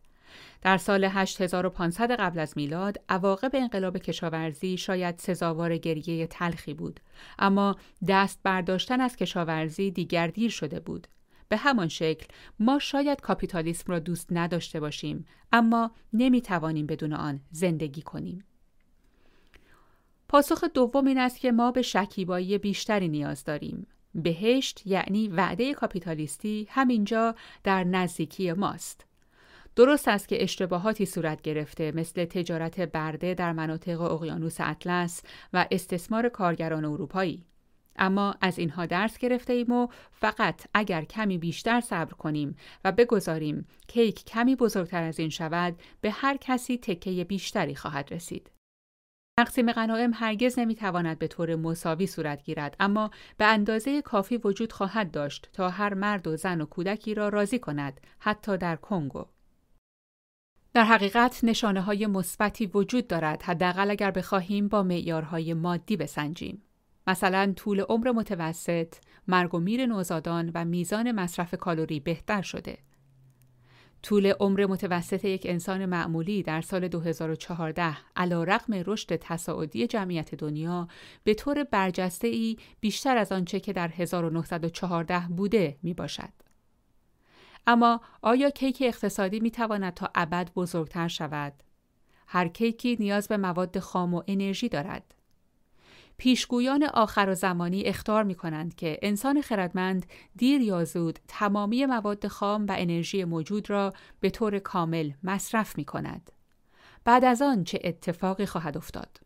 در سال 8500 قبل از میلاد عواقب انقلاب کشاورزی شاید سزاوار گریه تلخی بود. اما دست برداشتن از کشاورزی دیگر دیر شده بود. به همان شکل ما شاید کاپیتالیسم را دوست نداشته باشیم اما نمی توانیم بدون آن زندگی کنیم. پاسخ دوم این است که ما به شکیبایی بیشتری نیاز داریم. بهشت یعنی وعده کاپیتالیستی همینجا در نزدیکی ماست. درست است که اشتباهاتی صورت گرفته مثل تجارت برده در مناطق اقیانوس اطلس و استثمار کارگران اروپایی. اما از اینها درس گرفته ایم و فقط اگر کمی بیشتر صبر کنیم و بگذاریم کیک کمی بزرگتر از این شود به هر کسی تکه بیشتری خواهد رسید. تقسیم غنایم هرگز نمی‌تواند به طور مساوی صورت گیرد اما به اندازه کافی وجود خواهد داشت تا هر مرد و زن و کودکی را راضی کند حتی در کنگو در حقیقت نشانه های مثبتی وجود دارد حداقل اگر بخواهیم با معیارهای مادی بسنجیم مثلا طول عمر متوسط، مرگ و میر نوزادان و میزان مصرف کالری بهتر شده. طول عمر متوسط یک انسان معمولی در سال 2014 علا رقم رشد تصاعدی جمعیت دنیا به طور برجسته ای بیشتر از آنچه که در 1914 بوده می باشد. اما آیا کیک اقتصادی می تواند تا ابد بزرگتر شود؟ هر کیکی نیاز به مواد خام و انرژی دارد. پیشگویان آخر و زمانی اختار می کنند که انسان خردمند دیر یا زود تمامی مواد خام و انرژی موجود را به طور کامل مصرف می کند. بعد از آن چه اتفاقی خواهد افتاد؟